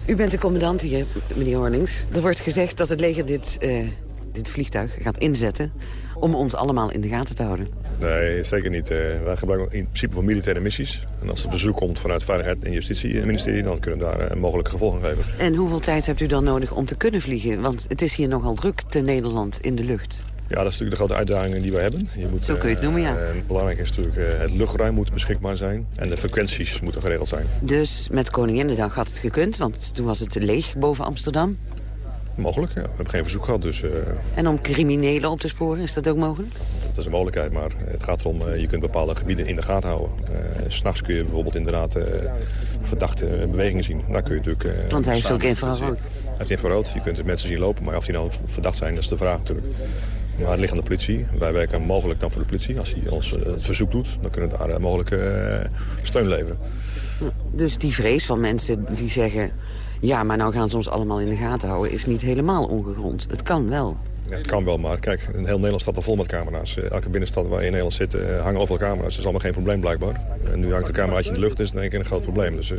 S31: U bent de commandant hier, meneer Hornings. Er wordt gezegd dat het leger dit, uh, dit vliegtuig gaat inzetten... om ons allemaal in de gaten te houden.
S32: Nee, zeker niet. Uh, wij gebruiken in principe voor militaire missies. En als er verzoek komt vanuit Veiligheid en Justitie-ministerie... dan kunnen we daar uh, mogelijke gevolgen geven.
S31: En hoeveel tijd hebt u dan nodig om te kunnen vliegen? Want het is hier nogal druk te Nederland in de lucht.
S32: Ja, dat is natuurlijk de grote uitdaging die wij hebben.
S31: Je moet, Zo kun je het noemen, ja.
S32: Uh, belangrijk is natuurlijk, uh, het luchtruim moet beschikbaar zijn. En de frequenties moeten geregeld zijn.
S31: Dus met Koninginnedag had het gekund, want toen was het leeg boven Amsterdam?
S32: Mogelijk, ja. We hebben geen verzoek gehad, dus... Uh...
S31: En om criminelen op te sporen, is dat ook mogelijk?
S32: Dat is een mogelijkheid, maar het gaat erom, je kunt bepaalde gebieden in de gaten houden. S'nachts kun je bijvoorbeeld inderdaad verdachte bewegingen zien. Daar kun je natuurlijk...
S31: want hij heeft ook infrarood.
S32: Hij heeft infrarood, je kunt mensen zien lopen, maar of die nou verdacht zijn, dat is de vraag natuurlijk. Maar het ligt aan de politie. Wij werken mogelijk dan voor de politie. Als hij ons het verzoek doet, dan kunnen we daar mogelijke steun leveren.
S31: Dus die vrees van mensen die zeggen... ja, maar nou gaan ze ons allemaal in de gaten houden... is niet helemaal ongegrond. Het kan wel.
S32: Het kan wel, maar kijk, een heel Nederland staat al vol met camera's. Elke binnenstad waar in Nederland zit, hangen overal camera's. Dat is allemaal geen probleem blijkbaar. En nu hangt de cameraatje in de lucht, is het in één keer een groot probleem. Dus uh,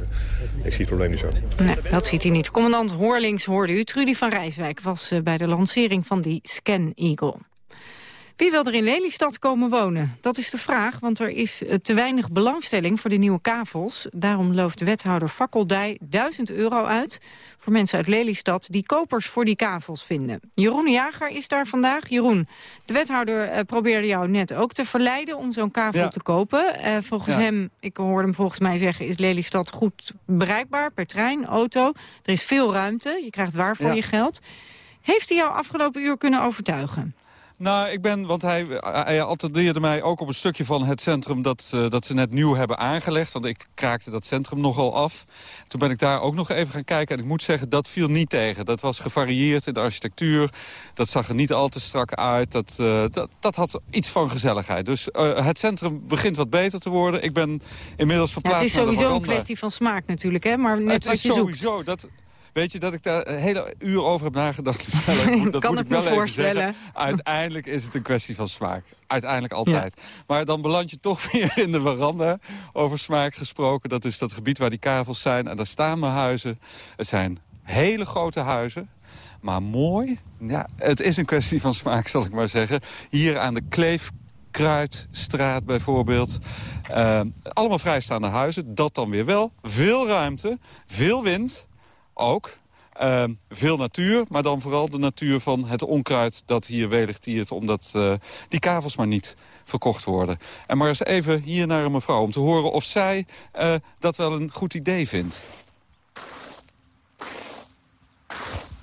S32: ik zie het probleem niet zo.
S2: Nee, dat ziet hij niet. Commandant Hoorlings hoorde u. Trudy van Rijswijk was bij de lancering van die Scan Eagle. Wie wil er in Lelystad komen wonen? Dat is de vraag, want er is te weinig belangstelling voor de nieuwe kavels. Daarom looft wethouder Fakkeldij 1000 euro uit voor mensen uit Lelystad die kopers voor die kavels vinden. Jeroen Jager is daar vandaag. Jeroen, de wethouder uh, probeerde jou net ook te verleiden om zo'n kavel ja. te kopen. Uh, volgens ja. hem, ik hoorde hem volgens mij zeggen, is Lelystad goed bereikbaar per trein, auto. Er is veel ruimte, je krijgt waar voor ja. je geld. Heeft hij jou afgelopen uur kunnen overtuigen?
S33: Nou, ik ben, want hij, hij attendeerde mij ook op een stukje van het centrum dat, uh, dat ze net nieuw hebben aangelegd. Want ik kraakte dat centrum nogal af. Toen ben ik daar ook nog even gaan kijken. En ik moet zeggen, dat viel niet tegen. Dat was gevarieerd in de architectuur. Dat zag er niet al te strak uit. Dat, uh, dat, dat had iets van gezelligheid. Dus uh, het centrum begint wat beter te worden. Ik ben inmiddels verplaatst
S2: ja, Het is sowieso een kwestie van smaak natuurlijk, hè? Maar net
S33: het
S2: wat
S33: is
S2: je
S33: sowieso,
S2: zoekt.
S33: dat, Weet je dat ik daar een hele uur over heb nagedacht? Dat
S2: kan
S33: moet
S2: ik
S33: wel
S2: me
S33: even
S2: voorstellen.
S33: zeggen. Uiteindelijk is het een kwestie van smaak. Uiteindelijk altijd. Ja. Maar dan beland je toch weer in de veranda. Over smaak gesproken. Dat is dat gebied waar die kavels zijn. En daar staan mijn huizen. Het zijn hele grote huizen. Maar mooi, ja, het is een kwestie van smaak, zal ik maar zeggen. Hier aan de Kleefkruidstraat bijvoorbeeld. Uh, allemaal vrijstaande huizen, dat dan weer wel. Veel ruimte, veel wind, ook. Uh, veel natuur, maar dan vooral de natuur van het onkruid dat hier welig tiert... omdat uh, die kavels maar niet verkocht worden. En maar eens even hier naar een mevrouw om te horen of zij uh, dat wel een goed idee vindt.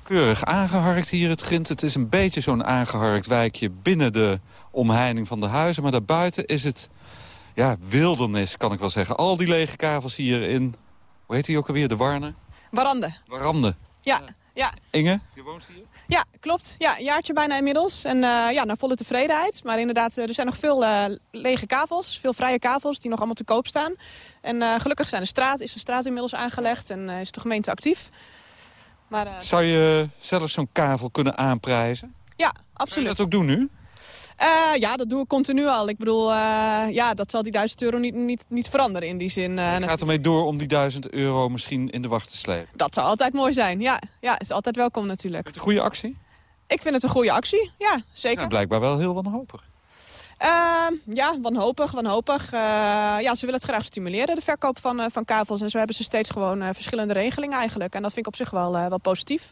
S33: Keurig aangeharkt hier het grind. Het is een beetje zo'n aangeharkt wijkje binnen de omheining van de huizen. Maar daarbuiten is het ja, wildernis, kan ik wel zeggen. Al die lege kavels hier in, hoe heet die ook alweer, de Warne?
S34: Warande.
S33: Warande.
S34: Ja, ja.
S33: Inge, je woont hier?
S34: Ja, klopt. Ja, een jaartje bijna inmiddels. En uh, ja, naar volle tevredenheid. Maar inderdaad, er zijn nog veel uh, lege kavels. Veel vrije kavels die nog allemaal te koop staan. En uh, gelukkig zijn de straat, is de straat inmiddels aangelegd en is de gemeente actief. Maar,
S33: Zou je zelf zo'n kavel kunnen aanprijzen?
S34: Ja, absoluut.
S33: Kun je dat ook doen nu?
S34: Uh, ja, dat doe ik continu al. Ik bedoel, uh, ja, dat zal die duizend euro niet, niet, niet veranderen in die zin. Uh,
S33: het gaat ermee door om die duizend euro misschien in de wacht te slepen?
S34: Dat zou altijd mooi zijn, ja. Ja, is altijd welkom natuurlijk.
S33: Is het een goede actie?
S34: Ik vind het een goede actie, ja, zeker.
S33: Ja, blijkbaar wel heel wanhopig.
S34: ja, wanhopig, wanhopig. ja, ze willen het graag stimuleren, de verkoop van, van kavels. En zo hebben ze steeds gewoon verschillende regelingen eigenlijk. En dat vind ik op zich wel, wel positief.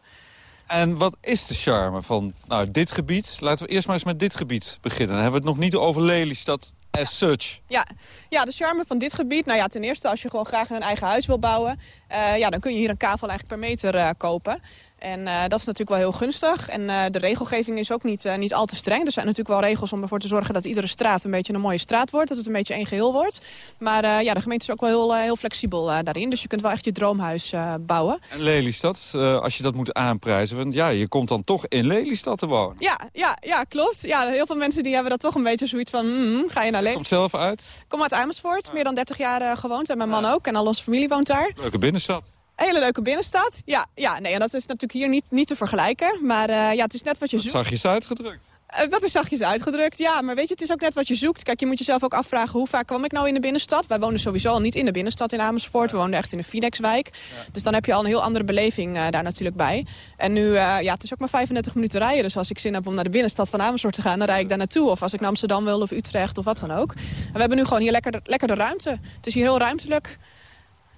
S33: En wat is de charme van nou, dit gebied? Laten we eerst maar eens met dit gebied beginnen. Dan hebben we het nog niet over Lelystad as such.
S34: Ja. ja, de charme van dit gebied. Nou ja, ten eerste als je gewoon graag een eigen huis wil bouwen. Uh, ja, dan kun je hier een kavel eigenlijk per meter uh, kopen. En uh, dat is natuurlijk wel heel gunstig. En uh, de regelgeving is ook niet, uh, niet al te streng. Er zijn natuurlijk wel regels om ervoor te zorgen dat iedere straat een beetje een mooie straat wordt. Dat het een beetje één geheel wordt. Maar ja, de gemeente is ook wel heel, heel flexibel daarin. Dus je kunt wel echt je droomhuis bouwen.
S33: En Lelystad, als je dat moet aanprijzen. Want ja, je komt dan toch in Lelystad te wonen.
S34: Ja, ja, ja klopt. Ja, heel veel mensen die hebben dat toch een beetje zoiets van... Mm, ga je naar Lelystad?
S33: Komt zelf uit?
S34: Ik kom uit Amersfoort. Meer dan 30 jaar gewoond. En mijn man ook. En al onze familie woont daar.
S33: Leuke binnenstad.
S34: Een hele leuke binnenstad. Ja, ja nee, en dat is natuurlijk hier niet, niet te vergelijken. Maar uh, ja, het is net wat je
S33: dat
S34: zoekt.
S33: zachtjes uitgedrukt.
S34: Uh, dat is zachtjes uitgedrukt, ja. Maar weet je, het is ook net wat je zoekt. Kijk, je moet jezelf ook afvragen, hoe vaak kwam ik nou in de binnenstad? Wij wonen sowieso al niet in de binnenstad in Amersfoort. We woonden echt in de Fidex-wijk. Ja. Dus dan heb je al een heel andere beleving uh, daar natuurlijk bij. En nu, ja, het is ook maar 35 minuten rijden. Dus als ik zin heb om naar de binnenstad van Amersfoort te gaan, dan rijd ik daar naartoe. Of als ik naar Amsterdam wil of Utrecht of wat dan ook. En we hebben nu gewoon hier lekker, lekker de ruimte. Het is hier heel ruimtelijk.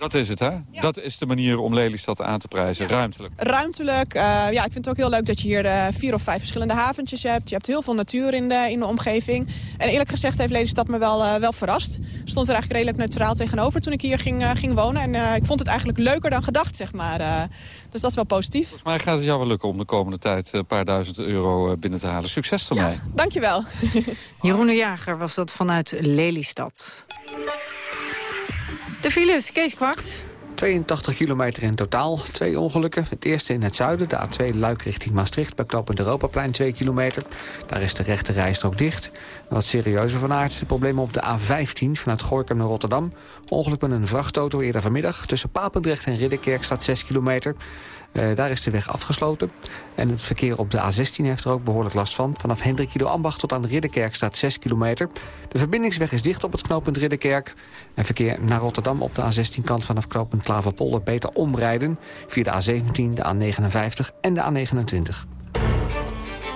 S33: Dat is het, hè? Ja. Dat is de manier om Lelystad aan te prijzen, ja. ruimtelijk.
S34: Ruimtelijk. Uh, ja, ik vind het ook heel leuk dat je hier uh, vier of vijf verschillende haventjes hebt. Je hebt heel veel natuur in de, in de omgeving. En eerlijk gezegd heeft Lelystad me wel, uh, wel verrast. Stond er eigenlijk redelijk neutraal tegenover toen ik hier ging, ging wonen. En ik vond het eigenlijk leuker dan gedacht, zeg maar. dus dat is wel positief.
S33: Volgens mij gaat het jou wel lukken om de komende tijd een paar duizend euro binnen te halen. Succes ermee. Ja,
S34: dankjewel.
S2: Jeroen de Jager was dat vanuit Lelystad. De files, Kees Kwart.
S7: 82 kilometer in totaal. Twee ongelukken. Het eerste in het zuiden, de A2 Luik richting Maastricht... bij knooppunt Europaplein 2 kilometer. Daar is de rechte rijstrook dicht. Wat serieuzer van aard, problemen op de A15 vanuit Gorkum naar Rotterdam. Ongeluk met een vrachtauto eerder vanmiddag. Tussen Papendrecht en Ridderkerk staat 6 kilometer. Uh, daar is de weg afgesloten. En het verkeer op de A16 heeft er ook behoorlijk last van. Vanaf Hendrik Ambacht tot aan Ridderkerk staat 6 kilometer. De verbindingsweg is dicht op het knooppunt Ridderkerk. En verkeer naar Rotterdam op de A16 kant vanaf knooppunt Klaverpolder beter omrijden... via de A17, de A59 en de A29.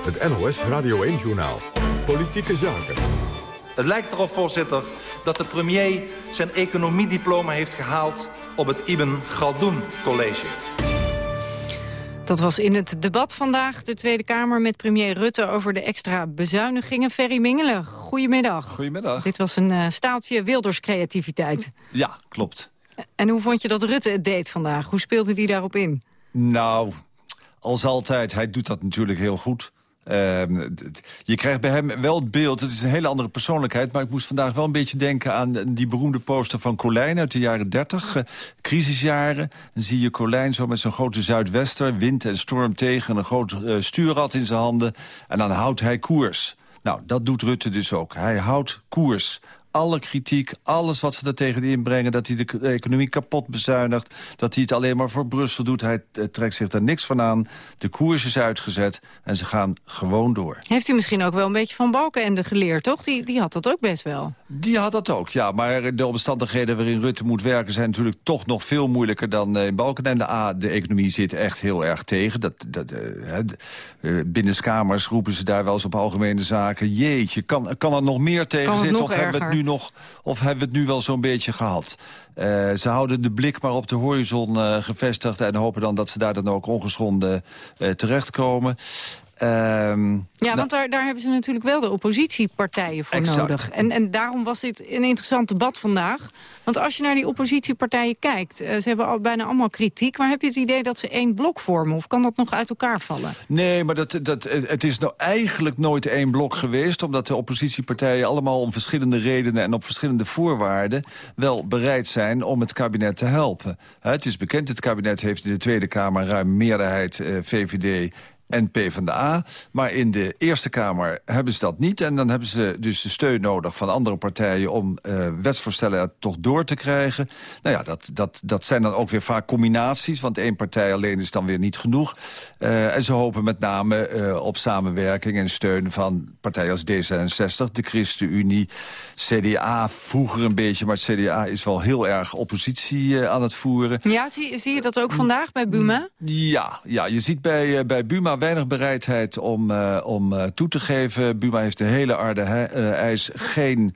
S1: Het NOS Radio 1-journaal. Politieke zaken.
S35: Het lijkt erop, voorzitter, dat de premier zijn economiediploma heeft gehaald... op het Ibn Galdoen College.
S2: Dat was in het debat vandaag de Tweede Kamer met premier Rutte over de extra bezuinigingen. Ferry Mingelen, goedemiddag.
S36: Goedemiddag.
S2: Dit was een uh, staaltje Wilders creativiteit.
S36: Ja, klopt.
S2: En hoe vond je dat Rutte het deed vandaag? Hoe speelde die daarop in?
S36: Nou, als altijd, hij doet dat natuurlijk heel goed. Uh, je krijgt bij hem wel het beeld, het is een hele andere persoonlijkheid... maar ik moest vandaag wel een beetje denken aan die beroemde poster van Colijn... uit de jaren 30, uh, crisisjaren. Dan zie je Colijn zo met zo'n grote zuidwester, wind en storm tegen... een groot uh, stuurrad in zijn handen en dan houdt hij koers. Nou, dat doet Rutte dus ook. Hij houdt koers alle kritiek, alles wat ze er tegen inbrengen... dat hij de economie kapot bezuinigt, dat hij het alleen maar voor Brussel doet. Hij trekt zich daar niks van aan. De koers is uitgezet en ze gaan gewoon door.
S2: Heeft u misschien ook wel een beetje van Balkenende geleerd, toch? Die, die had dat ook best wel.
S36: Die had dat ook, ja. Maar de omstandigheden waarin Rutte moet werken... zijn natuurlijk toch nog veel moeilijker dan in Balkenende. A, de economie zit echt heel erg tegen. Dat, dat, uh, binnenskamers roepen ze daar wel eens op algemene zaken. Jeetje, kan, kan er nog meer tegen zitten? Of hebben, we het nu nog, of hebben we het nu wel zo'n beetje gehad? Uh, ze houden de blik maar op de horizon uh, gevestigd... en hopen dan dat ze daar dan ook ongeschonden uh, terechtkomen.
S2: Um, ja, nou, want daar, daar hebben ze natuurlijk wel de oppositiepartijen voor
S36: exact.
S2: nodig. En, en daarom was dit een interessant debat vandaag. Want als je naar die oppositiepartijen kijkt... Uh, ze hebben al bijna allemaal kritiek... maar heb je het idee dat ze één blok vormen? Of kan dat nog uit elkaar vallen?
S36: Nee, maar dat, dat, het is nou eigenlijk nooit één blok geweest... omdat de oppositiepartijen allemaal om verschillende redenen... en op verschillende voorwaarden wel bereid zijn om het kabinet te helpen. Het is bekend, het kabinet heeft in de Tweede Kamer... ruim meerderheid uh, VVD en PvdA. Maar in de Eerste Kamer hebben ze dat niet. En dan hebben ze dus de steun nodig van andere partijen... om uh, wetsvoorstellen toch door te krijgen. Nou ja, dat, dat, dat zijn dan ook weer vaak combinaties... want één partij alleen is dan weer niet genoeg. Uh, en ze hopen met name uh, op samenwerking en steun van partijen als D66... de ChristenUnie, CDA vroeger een beetje... maar het CDA is wel heel erg oppositie aan het voeren.
S2: Ja, zie, zie je dat ook vandaag bij Buma?
S36: Ja, ja je ziet bij, bij Buma weinig bereidheid om, uh, om uh, toe te geven. Buma heeft de hele arde uh, eis geen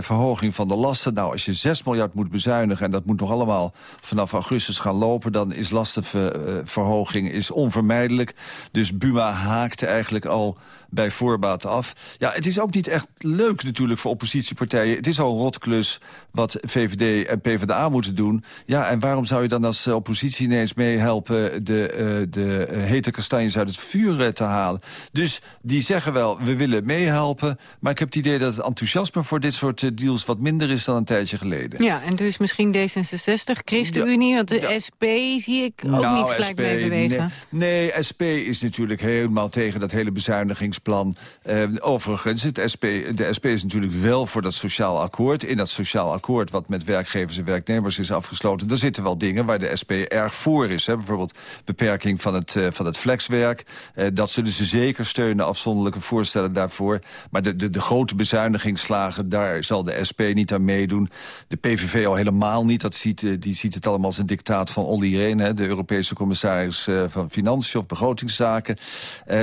S36: verhoging van de lasten. Nou, als je 6 miljard moet bezuinigen... en dat moet nog allemaal vanaf augustus gaan lopen... dan is lastenverhoging is onvermijdelijk. Dus Buma haakte eigenlijk al bij voorbaat af. Ja, het is ook niet echt leuk natuurlijk voor oppositiepartijen. Het is al een rotklus wat VVD en PvdA moeten doen. Ja, en waarom zou je dan als oppositie ineens meehelpen... de, de hete kastanjes uit het vuur te halen? Dus die zeggen wel, we willen meehelpen... maar ik heb het idee dat het enthousiasme voor dit soort deals... wat minder is dan een tijdje geleden.
S2: Ja, en dus misschien D66, ChristenUnie... want de ja. SP zie ik ook
S36: nou,
S2: niet gelijk
S36: SP,
S2: mee bewegen.
S36: Nee, nee, SP is natuurlijk helemaal tegen dat hele bezuinigings plan. Uh, overigens, het SP, de SP is natuurlijk wel voor dat sociaal akkoord. In dat sociaal akkoord wat met werkgevers en werknemers is afgesloten... daar zitten wel dingen waar de SP erg voor is. Hè? Bijvoorbeeld beperking van het, uh, van het flexwerk. Uh, dat zullen ze zeker steunen, afzonderlijke voorstellen daarvoor. Maar de, de, de grote bezuinigingsslagen, daar zal de SP niet aan meedoen. De PVV al helemaal niet. Dat ziet, die ziet het allemaal als een dictaat van Olly Rehn... De Europese commissaris van Financiën of Begrotingszaken.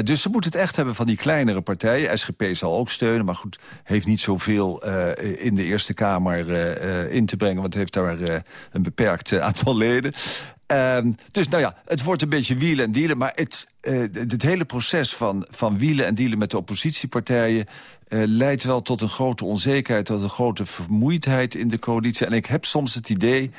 S36: dus ze moeten het echt hebben van die kleinere partijen. SGP zal ook steunen, maar goed, heeft niet zoveel in de Eerste Kamer in te brengen... want heeft daar een beperkt aantal leden. Dus nou ja, het wordt een beetje wielen en dealen... maar het, het hele proces van, van wielen en dealen met de oppositiepartijen... leidt wel tot een grote onzekerheid, tot een grote vermoeidheid in de coalitie. En ik heb soms het idee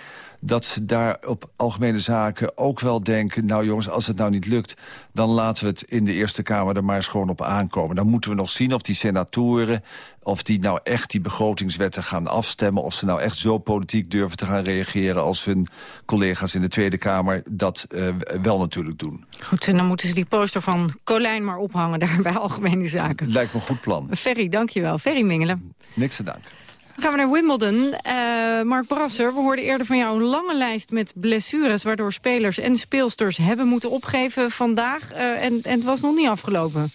S36: dat ze daar op algemene zaken ook wel denken... nou jongens, als het nou niet lukt, dan laten we het in de Eerste Kamer er maar eens gewoon op aankomen. Dan moeten we nog zien of die senatoren, of die nou echt die begrotingswetten gaan afstemmen... of ze nou echt zo politiek durven te gaan reageren... als hun collega's in de Tweede Kamer dat uh, wel natuurlijk doen.
S2: Goed, en dan moeten ze die poster van Colijn maar ophangen daar bij Algemene Zaken.
S36: Lijkt me een goed plan.
S2: Ferry, dankjewel. Ferry Mingelen.
S36: Niks te danken.
S2: Dan gaan we naar Wimbledon. Uh, Mark Brasser, we hoorden eerder van jou een lange lijst met blessures... waardoor spelers en speelsters hebben moeten opgeven vandaag. Uh, en, en het was nog niet afgelopen.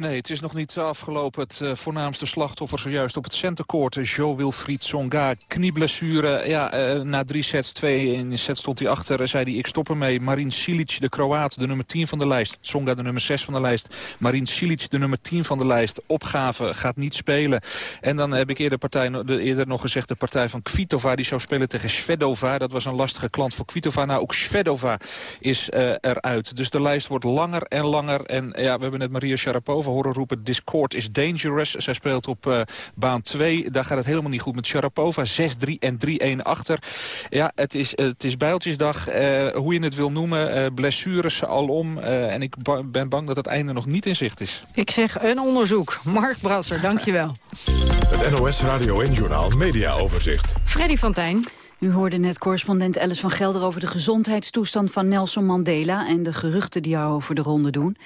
S17: Nee, het is nog niet afgelopen. Het uh, voornaamste slachtoffer zojuist op het centercourt. Jo Wilfried Tsonga, knieblessure. Ja, uh, na drie sets, twee in set stond hij achter. Zei hij, ik stop ermee. Marin Silic, de Kroaat, de nummer 10 van de lijst. Tsonga, de nummer 6 van de lijst. Marin Silic, de nummer 10 van de lijst. Opgave, gaat niet spelen. En dan heb ik eerder, partij, eerder nog gezegd... de partij van Kvitova, die zou spelen tegen Svedova. Dat was een lastige klant voor Kvitova. Nou, ook Svedova is eruit. Dus de lijst wordt langer en langer. En ja, we hebben net Maria Sharapova horen roepen... Discord is dangerous. Zij speelt op uh, baan 2. Daar gaat het helemaal niet goed met Sharapova. 6-3 en 3-1 achter. Ja, het is, het is bijltjesdag. Uh, hoe je het wil noemen. Uh, blessures alom. Uh, en ik ba ben bang dat het einde nog niet in zicht is.
S2: Ik zeg een onderzoek. Mark Brasser, dankjewel.
S21: Het NOS Radio en Journaal Media Overzicht.
S2: Freddy van Tijn.
S37: U hoorde net correspondent Alice van Gelder over de gezondheidstoestand van Nelson Mandela en de geruchten die over de ronde doen.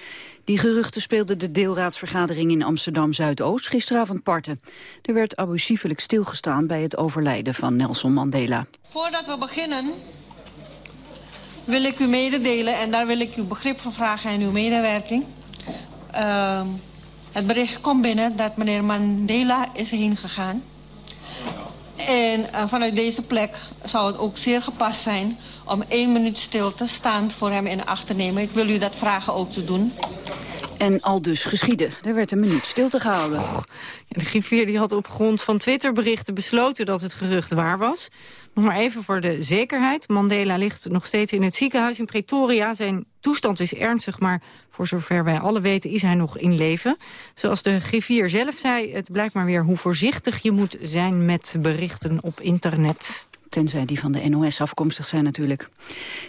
S37: Die geruchten speelden de deelraadsvergadering in Amsterdam-Zuidoost gisteravond parten. Er werd abusievelijk stilgestaan bij het overlijden van Nelson Mandela.
S38: Voordat we beginnen wil ik u mededelen en daar wil ik uw begrip voor vragen en uw medewerking. Uh, het bericht komt binnen dat meneer Mandela is heen gegaan. En uh, vanuit deze plek zou het ook zeer gepast zijn om één minuut stil te staan voor hem in acht te nemen. Ik wil u dat vragen ook te doen.
S37: En al dus geschieden. Er werd een minuut stilte gehouden.
S2: de griffier die had op grond van Twitterberichten besloten dat het gerucht waar was. Nog maar even voor de zekerheid. Mandela ligt nog steeds in het ziekenhuis in Pretoria. Zijn toestand is ernstig, maar voor zover wij alle weten is hij nog in leven. Zoals de griffier zelf zei, het blijkt maar weer hoe voorzichtig je moet zijn met berichten op internet.
S37: Tenzij die van de NOS afkomstig zijn natuurlijk.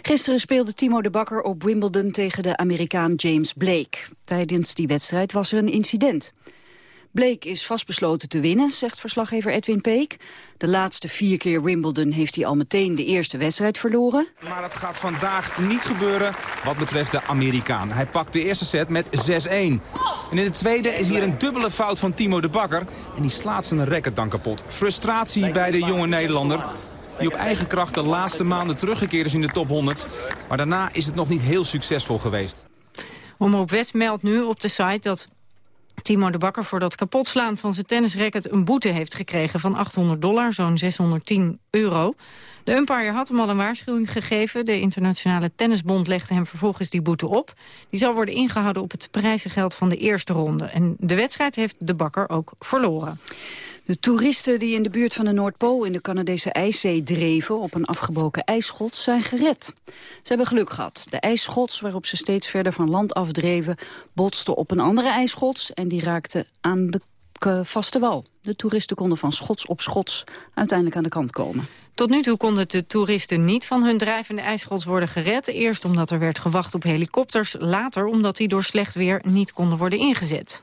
S37: Gisteren speelde Timo de Bakker op Wimbledon tegen de Amerikaan James Blake. Tijdens die wedstrijd was er een incident. Blake is vastbesloten te winnen, zegt verslaggever Edwin Peek. De laatste vier keer Wimbledon heeft hij al meteen de eerste wedstrijd verloren.
S39: Maar dat gaat vandaag niet gebeuren wat betreft de Amerikaan. Hij pakt de eerste set met 6-1. En in de tweede is hier een dubbele fout van Timo de Bakker. En die slaat zijn record dan kapot. Frustratie bij de jonge Nederlander die op eigen kracht de laatste maanden teruggekeerd is in de top 100. Maar daarna is het nog niet heel succesvol geweest.
S2: Omroep West meldt nu op de site dat Timo de Bakker voor dat kapotslaan van zijn tennisracket een boete heeft gekregen van 800 dollar, zo'n 610 euro. De umpire had hem al een waarschuwing gegeven. De internationale tennisbond legde hem vervolgens die boete op. Die zal worden ingehouden op het prijzengeld van de eerste ronde. En de wedstrijd heeft de Bakker ook verloren.
S37: De toeristen die in de buurt van de Noordpool in de Canadese IJszee dreven op een afgebroken ijsschots zijn gered. Ze hebben geluk gehad. De ijsschots waarop ze steeds verder van land afdreven botsten op een andere ijsschots en die raakte aan de vaste wal. De toeristen konden van schots op schots uiteindelijk aan de kant komen.
S2: Tot nu toe konden de toeristen niet van hun drijvende ijsschots worden gered. Eerst omdat er werd gewacht op helikopters, later omdat die door slecht weer niet konden worden ingezet.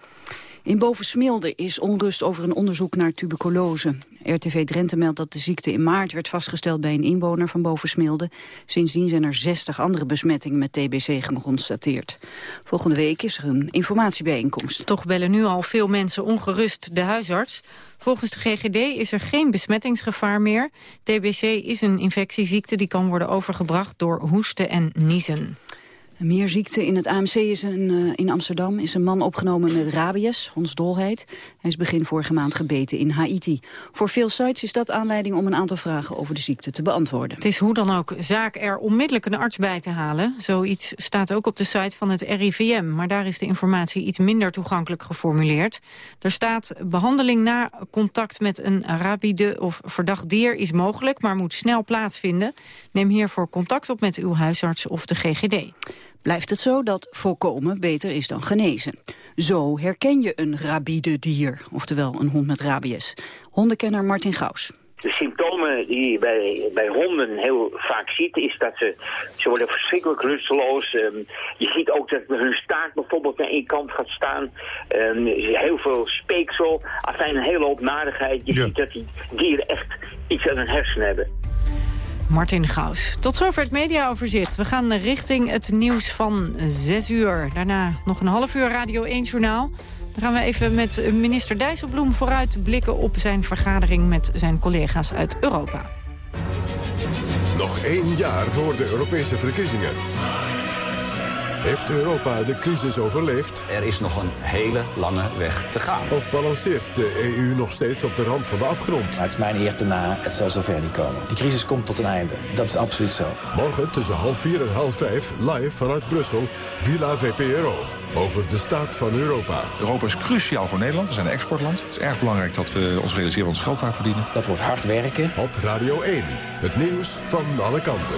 S37: In Bovensmilde is onrust over een onderzoek naar tuberculose. RTV Drenthe meldt dat de ziekte in maart werd vastgesteld bij een inwoner van Bovensmilde. Sindsdien zijn er 60 andere besmettingen met TBC geconstateerd. Volgende week is er een informatiebijeenkomst.
S2: Toch bellen nu al veel mensen ongerust de huisarts. Volgens de GGD is er geen besmettingsgevaar meer. TBC is een infectieziekte die kan worden overgebracht door hoesten en niezen.
S37: Meer ziekte in het AMC is een, uh, in Amsterdam is een man opgenomen met rabies, hondsdolheid. Hij is begin vorige maand gebeten in Haiti. Voor veel sites is dat aanleiding om een aantal vragen over de ziekte te beantwoorden.
S2: Het is hoe dan ook zaak er onmiddellijk een arts bij te halen. Zoiets staat ook op de site van het RIVM, maar daar is de informatie iets minder toegankelijk geformuleerd. Er staat behandeling na contact met een rabide of verdacht dier is mogelijk, maar moet snel plaatsvinden. Neem hiervoor contact op met uw huisarts of de GGD
S37: blijft het zo dat voorkomen beter is dan genezen. Zo herken je een rabide dier, oftewel een hond met rabies. Hondenkenner Martin Gaus.
S40: De symptomen die je bij, bij honden heel vaak ziet, is dat ze, ze worden verschrikkelijk rusteloos. Um, je ziet ook dat hun staart bijvoorbeeld naar één kant gaat staan. Um, heel veel speeksel, afijn een hele hoop nadigheid. Je ziet dat die dieren echt iets aan hun hersenen hebben.
S2: Martin Gaus. Tot zover het mediaoverzicht. We gaan richting het nieuws van 6 uur. Daarna nog een half uur Radio 1 Journaal. Dan gaan we even met minister Dijsselbloem vooruit blikken op zijn vergadering met zijn collega's uit Europa.
S1: Nog één jaar voor de Europese verkiezingen. Heeft Europa de crisis overleefd?
S41: Er is nog een hele lange weg te gaan.
S1: Of balanceert de EU nog steeds op de rand van de afgrond?
S41: het is mijn eer te na, het zal zover niet komen. Die crisis komt tot een einde. Dat is absoluut zo.
S1: Morgen tussen half vier en half vijf, live vanuit Brussel, Villa VPRO. Over de staat van Europa.
S42: Europa is cruciaal voor Nederland. We zijn een exportland. Het is erg belangrijk dat we ons realiseren ons geld daar verdienen.
S41: Dat wordt hard werken.
S1: Op Radio 1. Het nieuws van alle kanten.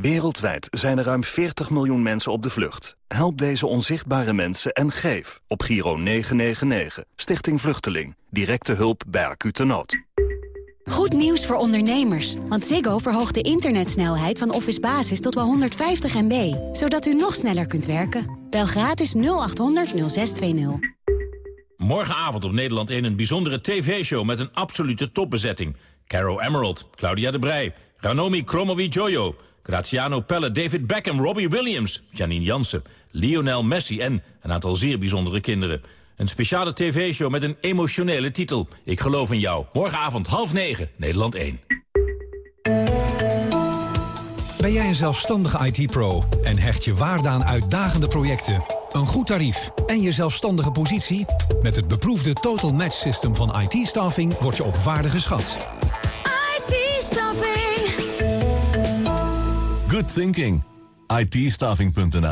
S43: Wereldwijd zijn er ruim 40 miljoen mensen op de vlucht. Help deze onzichtbare mensen en geef op Giro 999. Stichting Vluchteling. Directe hulp bij acute nood.
S11: Goed nieuws voor ondernemers, want Ziggo verhoogt de internetsnelheid van Office Basis tot wel 150 MB, zodat u nog sneller kunt werken. Bel gratis 0800 0620.
S3: Morgenavond op Nederland 1 een bijzondere tv-show met een absolute topbezetting. Caro Emerald, Claudia de Brij, Ranomi Kromowidjojo, Graziano Pelle, David Beckham, Robbie Williams, Janine Jansen, Lionel Messi en een aantal zeer bijzondere kinderen. Een speciale tv-show met een emotionele titel. Ik geloof in jou. Morgenavond half negen, Nederland 1.
S15: Ben jij een zelfstandige IT-pro en hecht je waarde aan uitdagende projecten, een goed tarief en je zelfstandige positie? Met het beproefde Total Match System van IT-staffing word je op waarde geschat.
S44: IT-staffing. Good thinking. it